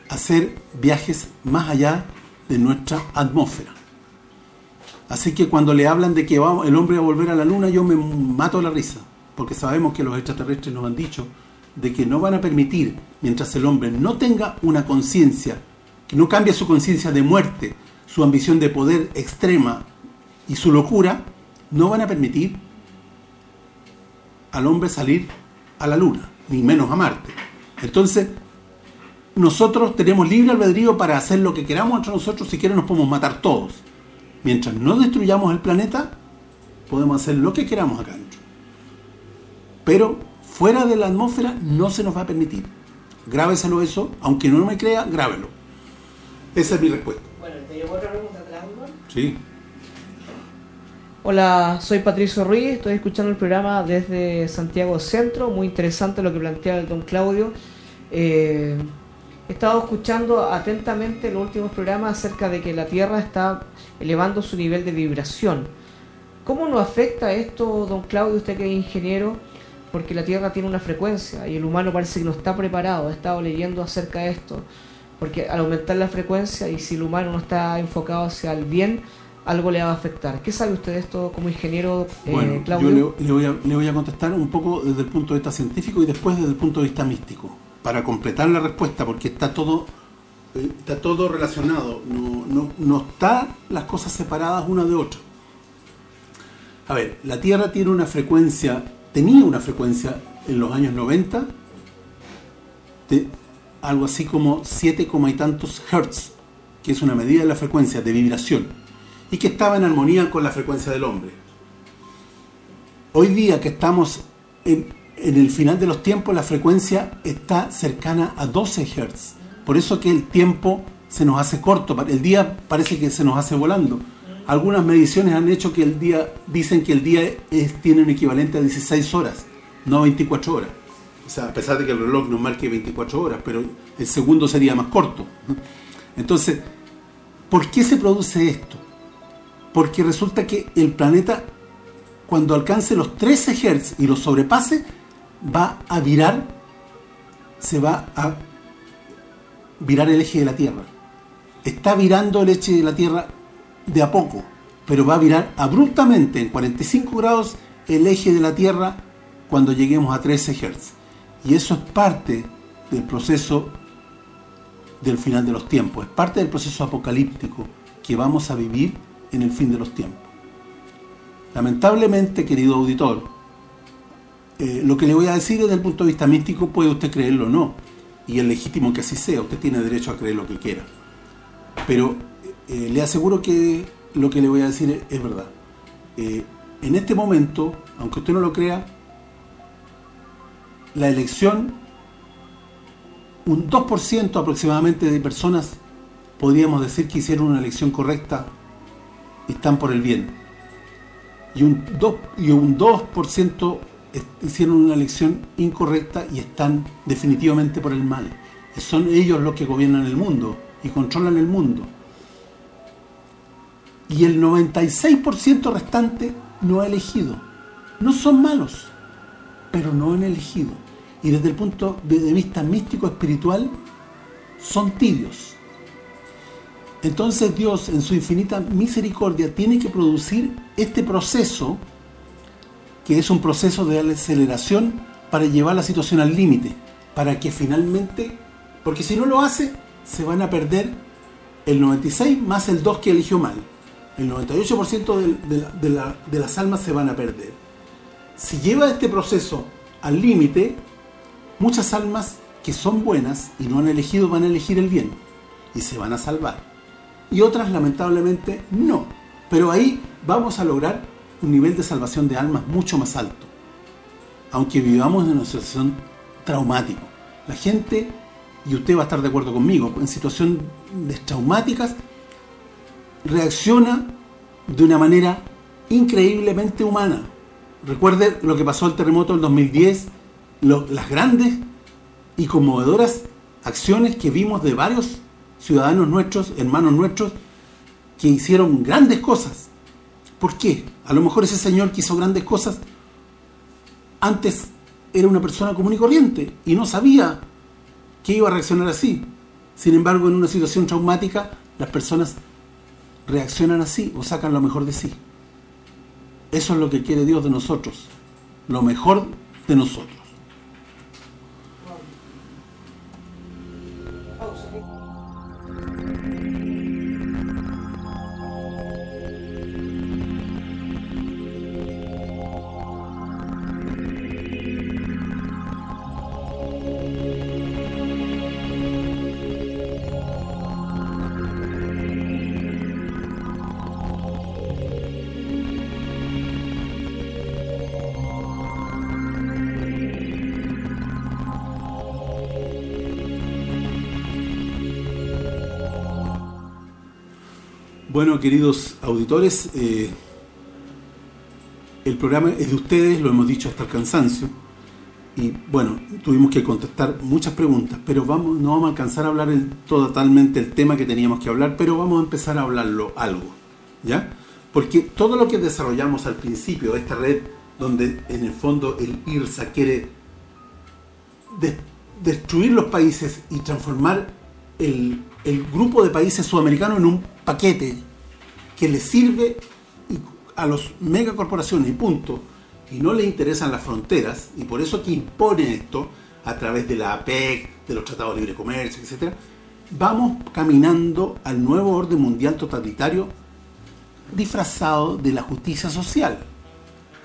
hacer viajes más allá de nuestra atmósfera. Así que cuando le hablan de que el hombre va a volver a la luna, yo me mato la risa, porque sabemos que los extraterrestres nos han dicho de que no van a permitir, mientras el hombre no tenga una conciencia, que no cambie su conciencia de muerte, su ambición de poder extrema y su locura no van a permitir al hombre salir a la luna, ni menos a Marte. Entonces, nosotros tenemos libre albedrío para hacer lo que queramos entre nosotros, si quieren nos podemos matar todos. Mientras no destruyamos el planeta, podemos hacer lo que queramos acá dentro. Pero fuera de la atmósfera no se nos va a permitir. Grábeselo eso, aunque no me crea, grábelo. Esa es mi respuesta.
Bueno, te llevo otra pregunta atrás
Sí.
Hola, soy Patricio Ruiz, estoy escuchando el programa desde Santiago Centro, muy interesante lo que plantea el don Claudio. Eh, he estado escuchando atentamente los últimos programas acerca de que la Tierra está elevando su nivel de vibración. ¿Cómo nos afecta esto, don Claudio, usted que es ingeniero? Porque la Tierra tiene una frecuencia y el humano parece que no está preparado. He estado leyendo acerca de esto. Porque al aumentar la frecuencia y si el humano no está enfocado hacia el bien, algo le va a afectar. ¿Qué sabe usted de esto como ingeniero, eh,
Bueno,
Claudio?
yo le, le voy a, le voy a contestar un poco desde el punto de vista científico y después desde el punto de vista místico, para completar la respuesta, porque está todo eh, está todo relacionado, no, no, no están las cosas separadas una de otra. A ver, la Tierra tiene una frecuencia, tenía una frecuencia en los años 90 de algo así como 7, coma y tantos hertz, que es una medida de la frecuencia de vibración, y que estaba en armonía con la frecuencia del hombre. Hoy día que estamos en, el final de los tiempos, la frecuencia está cercana a 12 Hz. Por eso que el tiempo se nos hace corto, el día parece que se nos hace volando. Algunas mediciones han hecho que el día, dicen que el día tiene un equivalente a 16 horas, no a 24 horas. O sea, a pesar de que el reloj nos marque 24 horas, pero el segundo sería más corto. Entonces, ¿por qué se produce esto? Porque resulta que el planeta, cuando alcance los 13 Hz y los sobrepase, va a virar, se va a virar el eje de la Tierra. Está virando el eje de la Tierra de a poco, pero va a virar abruptamente en 45 grados el eje de la Tierra cuando lleguemos a 13 Hz. Y eso es parte del proceso del final de los tiempos, es parte del proceso apocalíptico que vamos a vivir en el fin de los tiempos. Lamentablemente, querido auditor, eh, lo que le voy a decir desde el punto de vista místico puede usted creerlo o no, y es legítimo que así sea, usted tiene derecho a creer lo que quiera. Pero eh, le aseguro que lo que le voy a decir es, verdad. Eh, en este momento, aunque usted no lo crea, la elección, un 2% aproximadamente de personas podríamos decir que hicieron una elección correcta están por el bien. Y un 2%, y un 2% hicieron una elección incorrecta y están definitivamente por el mal. Y son ellos los que gobiernan el mundo y controlan el mundo. Y el 96% restante no ha elegido. No son malos, pero no han elegido. Y desde el punto de vista místico espiritual, son tibios. Entonces Dios, en su infinita misericordia, tiene que producir este proceso, que es un proceso de aceleración para llevar la situación al límite, para que finalmente, porque si no lo hace, se van a perder el 96 más el 2 que eligió mal. El 98% de, de, la, de, la, de las almas se van a perder. Si lleva este proceso al límite, muchas almas que son buenas y no han elegido van a elegir el bien y se van a salvar. Y otras lamentablemente no. Pero ahí vamos a lograr un nivel de salvación de almas mucho más alto. Aunque vivamos en una situación traumática. La gente, y usted va a estar de acuerdo conmigo, en situaciones traumáticas reacciona de una manera increíblemente humana. Recuerde lo que pasó el terremoto del 2010, lo, las grandes y conmovedoras acciones que vimos de varios ciudadanos nuestros, hermanos nuestros, que hicieron grandes cosas. ¿Por qué? A lo mejor ese señor que hizo grandes cosas antes era una persona común y corriente y no sabía que iba a reaccionar así. Sin embargo, en una situación traumática, las personas reaccionan así o sacan lo mejor de sí. Eso es lo que quiere Dios de nosotros. Lo mejor de nosotros. Bueno, queridos auditores, eh, el programa es de ustedes, lo hemos dicho hasta el cansancio. Y bueno, tuvimos que contestar muchas preguntas, pero vamos no vamos a alcanzar a hablar totalmente el tema que teníamos que hablar, pero vamos a empezar a hablarlo algo, ¿ya? Porque todo lo que desarrollamos al principio de esta red, donde en el fondo el IRSA quiere de- destruir los países y transformar el, el grupo de países sudamericanos en un paquete que le sirve a los megacorporaciones y punto, y no le interesan las fronteras, y por eso que imponen esto a través de la APEC, de los tratados de libre comercio, etcétera, vamos caminando al nuevo orden mundial totalitario disfrazado de la justicia social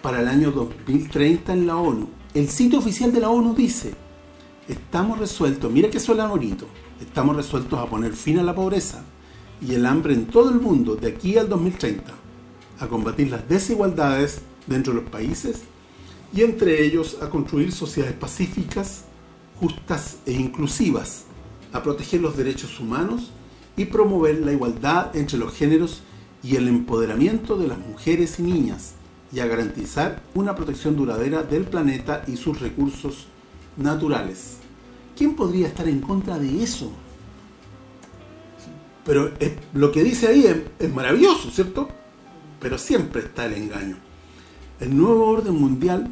para el año 2030 en la ONU. El sitio oficial de la ONU dice, estamos resueltos, mira que suena bonito, estamos resueltos a poner fin a la pobreza y el hambre en todo el mundo de aquí al 2030, a combatir las desigualdades dentro de los países y entre ellos a construir sociedades pacíficas, justas e inclusivas, a proteger los derechos humanos y promover la igualdad entre los géneros y el empoderamiento de las mujeres y niñas y a garantizar una protección duradera del planeta y sus recursos naturales. ¿Quién podría estar en contra de eso? Pero lo que dice ahí es, es maravilloso, ¿cierto? Pero siempre está el engaño. El nuevo orden mundial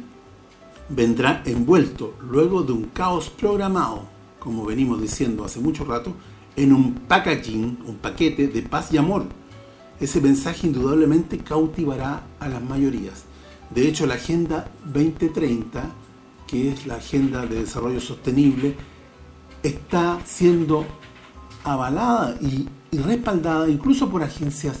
vendrá envuelto, luego de un caos programado, como venimos diciendo hace mucho rato, en un packaging, un paquete de paz y amor. Ese mensaje indudablemente cautivará a las mayorías. De hecho, la Agenda 2030, que es la Agenda de Desarrollo Sostenible, está siendo avalada y, respaldada incluso por agencias,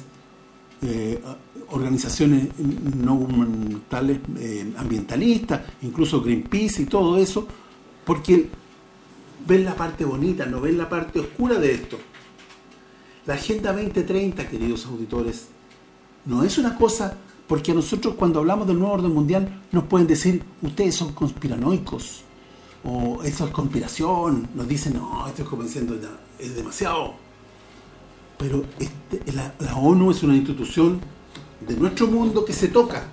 eh, organizaciones no gubernamentales eh, ambientalistas, incluso Greenpeace y todo eso, porque ven la parte bonita, no ven la parte oscura de esto. La Agenda 2030, queridos auditores, no es una cosa, porque a nosotros cuando hablamos del nuevo orden mundial nos pueden decir, ustedes son conspiranoicos, o eso es conspiración, nos dicen, no, esto es como diciendo, "Ya, es demasiado. Pero este- la, ONU es una institución de nuestro mundo que se toca,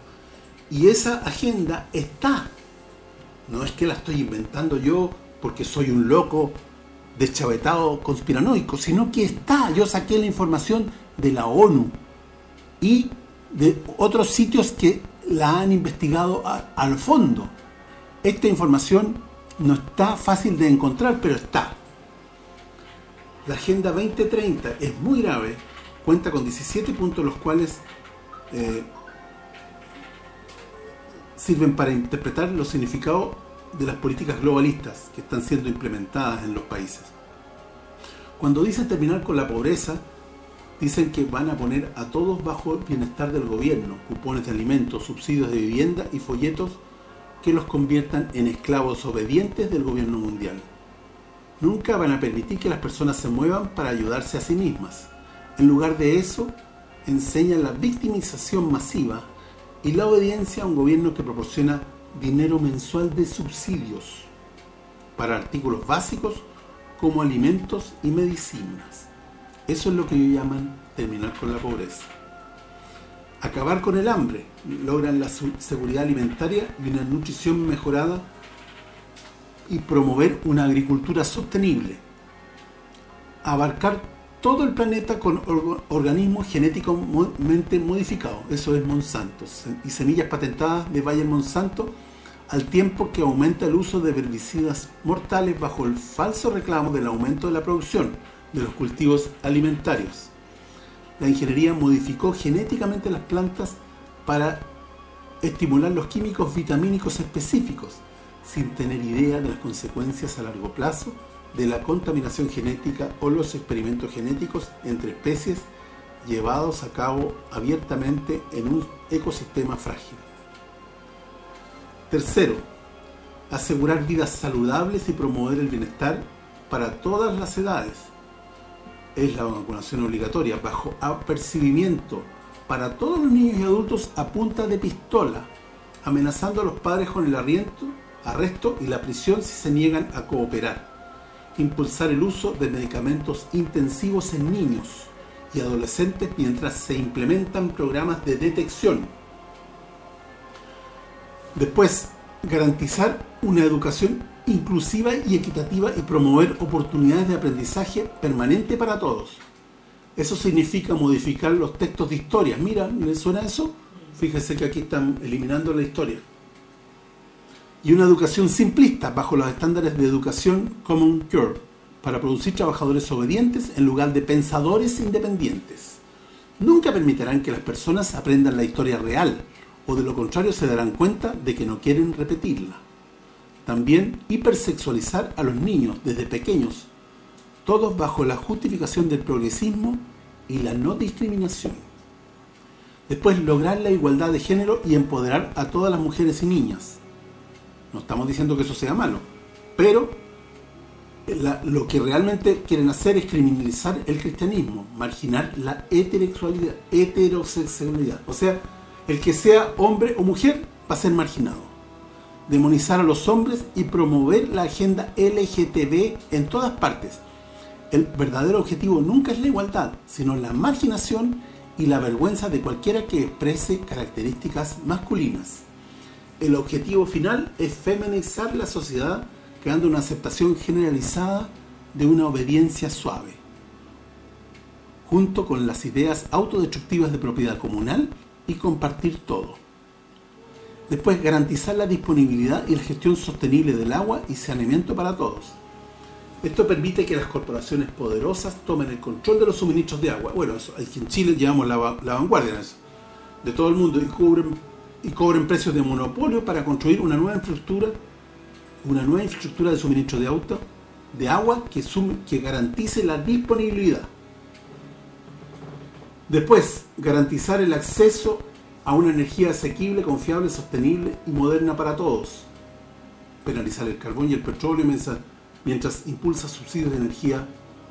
y esa agenda está. No es que la estoy inventando yo porque soy un loco deschavetado conspiranoico, sino que está. Yo saqué la información de la ONU y de otros sitios que la han investigado al fondo. Esta información no está fácil de encontrar, pero está. La Agenda 2030 es muy grave, cuenta con 17 puntos los cuales eh, sirven para interpretar los significados de las políticas globalistas que están siendo implementadas en los países. Cuando dicen terminar con la pobreza, dicen que van a poner a todos bajo el bienestar del gobierno, cupones de alimentos, subsidios de vivienda y folletos que los conviertan en esclavos obedientes del gobierno mundial. Nunca van a permitir que las personas se muevan para ayudarse a sí mismas. En lugar de eso, enseñan la victimización masiva y la obediencia a un gobierno que proporciona dinero mensual de subsidios para artículos básicos como alimentos y medicinas. Eso es lo que ellos llaman terminar con la pobreza. Acabar con el hambre, logran la seguridad alimentaria y una nutrición mejorada y promover una agricultura sostenible. Abarcar todo el planeta con organismos genéticamente modificados, eso es Monsanto, y semillas patentadas de Bayer Monsanto, al tiempo que aumenta el uso de herbicidas mortales bajo el falso reclamo del aumento de la producción de los cultivos alimentarios. La ingeniería modificó genéticamente las plantas para estimular los químicos vitamínicos específicos, sin tener idea de las consecuencias a largo plazo de la contaminación genética o los experimentos genéticos entre especies llevados a cabo abiertamente en un ecosistema frágil. Tercero, asegurar vidas saludables y promover el bienestar para todas las edades. Es la vacunación obligatoria bajo apercibimiento para todos los niños y adultos a punta de pistola, amenazando a los padres con el arriento, arresto y la prisión si se niegan a cooperar. Impulsar el uso de medicamentos intensivos en niños y adolescentes mientras se implementan programas de detección. Después, garantizar una educación inclusiva y equitativa y promover oportunidades de aprendizaje permanente para todos. Eso significa modificar los textos de historia. Mira, ¿le suena eso? Fíjese que aquí están eliminando la historia. Y una educación simplista bajo los estándares de educación Common Core para producir trabajadores obedientes en lugar de pensadores independientes. Nunca permitirán que las personas aprendan la historia real, o de lo contrario se darán cuenta de que no quieren repetirla. También hipersexualizar a los niños desde pequeños, todos bajo la justificación del progresismo y la no discriminación. Después, lograr la igualdad de género y empoderar a todas las mujeres y niñas. No estamos diciendo que eso sea malo, pero lo que realmente quieren hacer es criminalizar el cristianismo, marginar la heterosexualidad, heterosexualidad. O sea, el que sea hombre o mujer va a ser marginado. Demonizar a los hombres y promover la agenda LGTB en todas partes. El verdadero objetivo nunca es la igualdad, sino la marginación y la vergüenza de cualquiera que exprese características masculinas. El objetivo final es feminizar la sociedad creando una aceptación generalizada de una obediencia suave, junto con las ideas autodestructivas de propiedad comunal y compartir todo. Después, garantizar la disponibilidad y la gestión sostenible del agua y saneamiento para todos. Esto permite que las corporaciones poderosas tomen el control de los suministros de agua. Bueno, eso, en Chile llevamos la, vanguardia en eso, de todo el mundo, y cubren, y cobren precios de monopolio para construir una nueva infraestructura una nueva infraestructura de suministro de auto, de agua que, que garantice la disponibilidad. Después, garantizar el acceso a una energía asequible, confiable, sostenible y moderna para todos. Penalizar el carbón y el petróleo mientras, impulsa subsidios de energía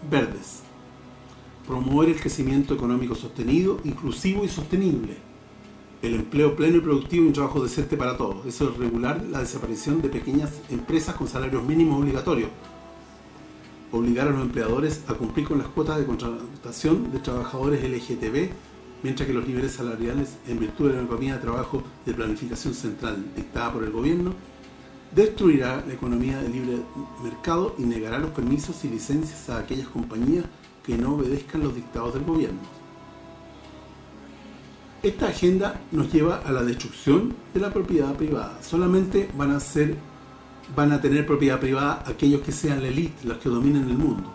verdes. Promover el crecimiento económico sostenido, inclusivo y sostenible el empleo pleno y productivo y un trabajo decente para todos. Eso es regular la desaparición de pequeñas empresas con salarios mínimos obligatorios. Obligar a los empleadores a cumplir con las cuotas de contratación de trabajadores LGTB, mientras que los niveles salariales, en virtud de la economía de trabajo de planificación central dictada por el gobierno, destruirá la economía de libre mercado y negará los permisos y licencias a aquellas compañías que no obedezcan los dictados del gobierno. Esta agenda nos lleva a la destrucción de la propiedad privada. Solamente van a ser van a tener propiedad privada aquellos que sean la élite, los que dominen el mundo.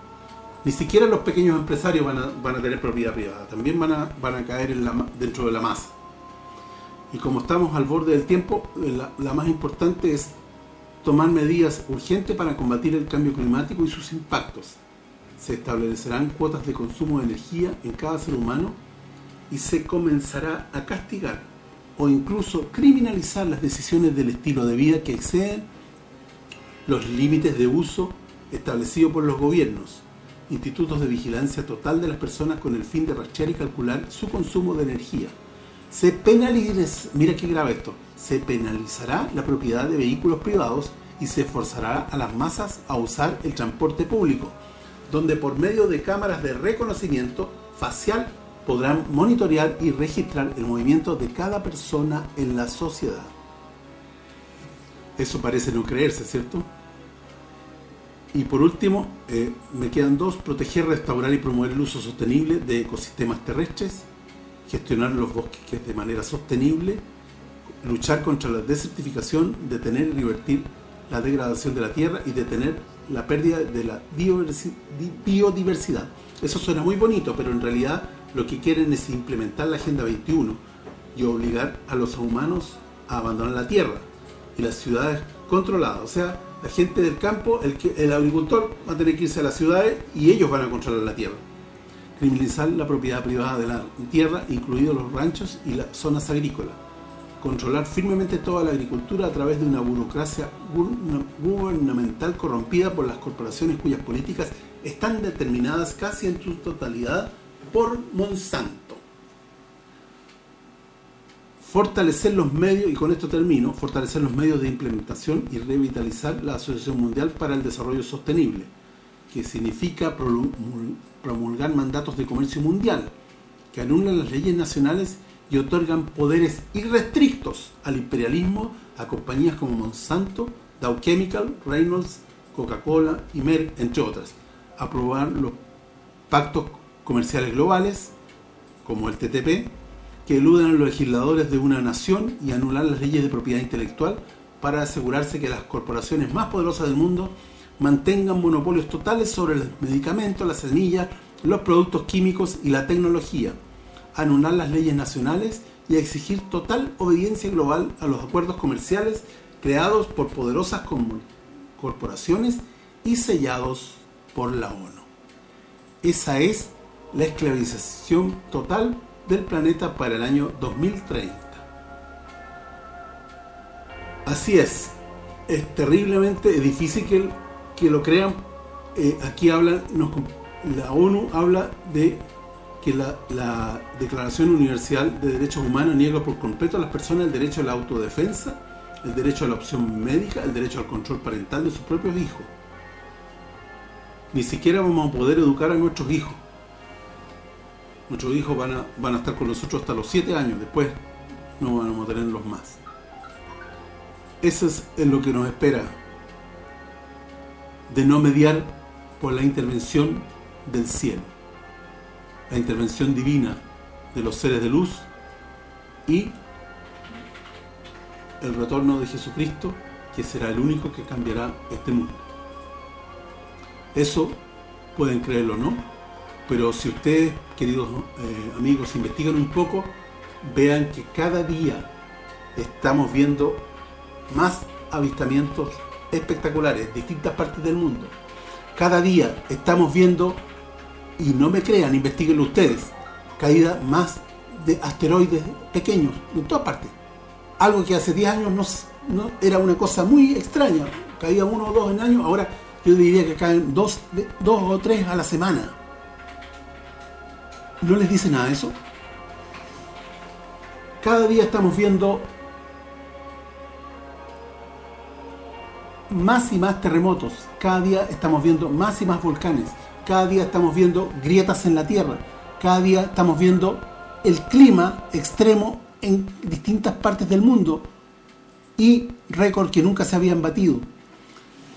Ni siquiera los pequeños empresarios van a, tener propiedad privada, también van a, caer dentro de la masa. Y como estamos al borde del tiempo, la, la más importante es tomar medidas urgentes para combatir el cambio climático y sus impactos. Se establecerán cuotas de consumo de energía en cada ser humano y se comenzará a castigar o incluso criminalizar las decisiones del estilo de vida que exceden los límites de uso establecidos por los gobiernos, institutos de vigilancia total de las personas con el fin de rastrear y calcular su consumo de energía. Se penalizará, mira qué grave esto, se penalizará la propiedad de vehículos privados y se forzará a las masas a usar el transporte público, donde por medio de cámaras de reconocimiento facial podrán monitorear y registrar el movimiento de cada persona en la sociedad. Eso parece no creerse, ¿cierto? Y por último, eh, me quedan dos, proteger, restaurar y promover el uso sostenible de ecosistemas terrestres, gestionar los bosques de manera sostenible, luchar contra la desertificación, detener y revertir la degradación de la tierra y detener la pérdida de la biodiversidad. Eso suena muy bonito, pero en realidad lo que quieren es implementar la Agenda 21 y obligar a los humanos a abandonar la tierra y las ciudades controladas. O sea, la gente del campo, el, agricultor va a tener que irse a las ciudades y ellos van a controlar la tierra. Criminalizar la propiedad privada de la tierra, incluidos los ranchos y las zonas agrícolas. Controlar firmemente toda la agricultura a través de una burocracia gubernamental corrompida por las corporaciones cuyas políticas están determinadas casi en su totalidad por Monsanto. Fortalecer los medios, y con esto termino, fortalecer los medios de implementación y revitalizar la Asociación Mundial para el Desarrollo Sostenible, que significa promulgar mandatos de comercio mundial, que anulan las leyes nacionales y otorgan poderes irrestrictos al imperialismo a compañías como Monsanto, Dow Chemical, Reynolds, Coca-Cola y Merck, entre otras. Aprobar los pactos comerciales globales, como el TTP, que eluden a los legisladores de una nación y anular las leyes de propiedad intelectual para asegurarse que las corporaciones más poderosas del mundo mantengan monopolios totales sobre los medicamentos, las semillas, los productos químicos y la tecnología, anular las leyes nacionales y exigir total obediencia global a los acuerdos comerciales creados por poderosas corporaciones y sellados por la ONU. Esa es la esclavización total del planeta para el año 2030. Así es, es terriblemente difícil que, que lo crean. Eh, aquí hablan, la ONU habla de que la, la, Declaración Universal de Derechos Humanos niega por completo a las personas el derecho a la autodefensa, el derecho a la opción médica, el derecho al control parental de sus propios hijos. Ni siquiera vamos a poder educar a nuestros hijos. Nuestros hijos van a, van a estar con nosotros hasta los 7 años, después no vamos a tenerlos más. Eso es lo que nos espera de no mediar por la intervención del cielo la intervención divina de los seres de luz y el retorno de Jesucristo, que será el único que cambiará este mundo. Eso pueden creerlo o no, pero si ustedes, queridos eh, amigos, investigan un poco, vean que cada día estamos viendo más avistamientos espectaculares en distintas partes del mundo. Cada día estamos viendo y no me crean, investiguenlo ustedes, caída más de asteroides pequeños en todas partes. Algo que hace 10 años no, era una cosa muy extraña, caía uno o dos en año, ahora yo diría que caen dos, dos o tres a la semana. ¿No les dice nada eso? Cada día estamos viendo más y más terremotos, cada día estamos viendo más y más volcanes, cada día estamos viendo grietas en la Tierra, cada día estamos viendo el clima extremo en distintas partes del mundo y récord que nunca se habían batido.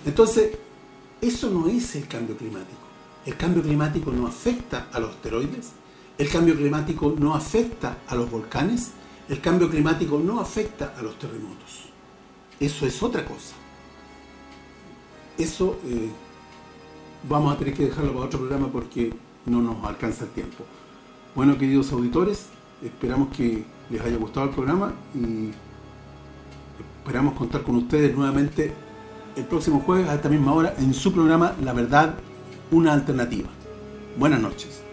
Entonces, eso no es el cambio climático. El cambio climático no afecta a los asteroides, el cambio climático no afecta a los volcanes, el cambio climático no afecta a los terremotos. Eso es otra cosa. Eso eh, vamos a tener que dejarlo para otro programa porque no nos alcanza el tiempo. Bueno, queridos auditores, esperamos que les haya gustado el programa y esperamos contar con ustedes nuevamente el próximo jueves a esta misma hora en su programa La Verdad, una alternativa. Buenas noches.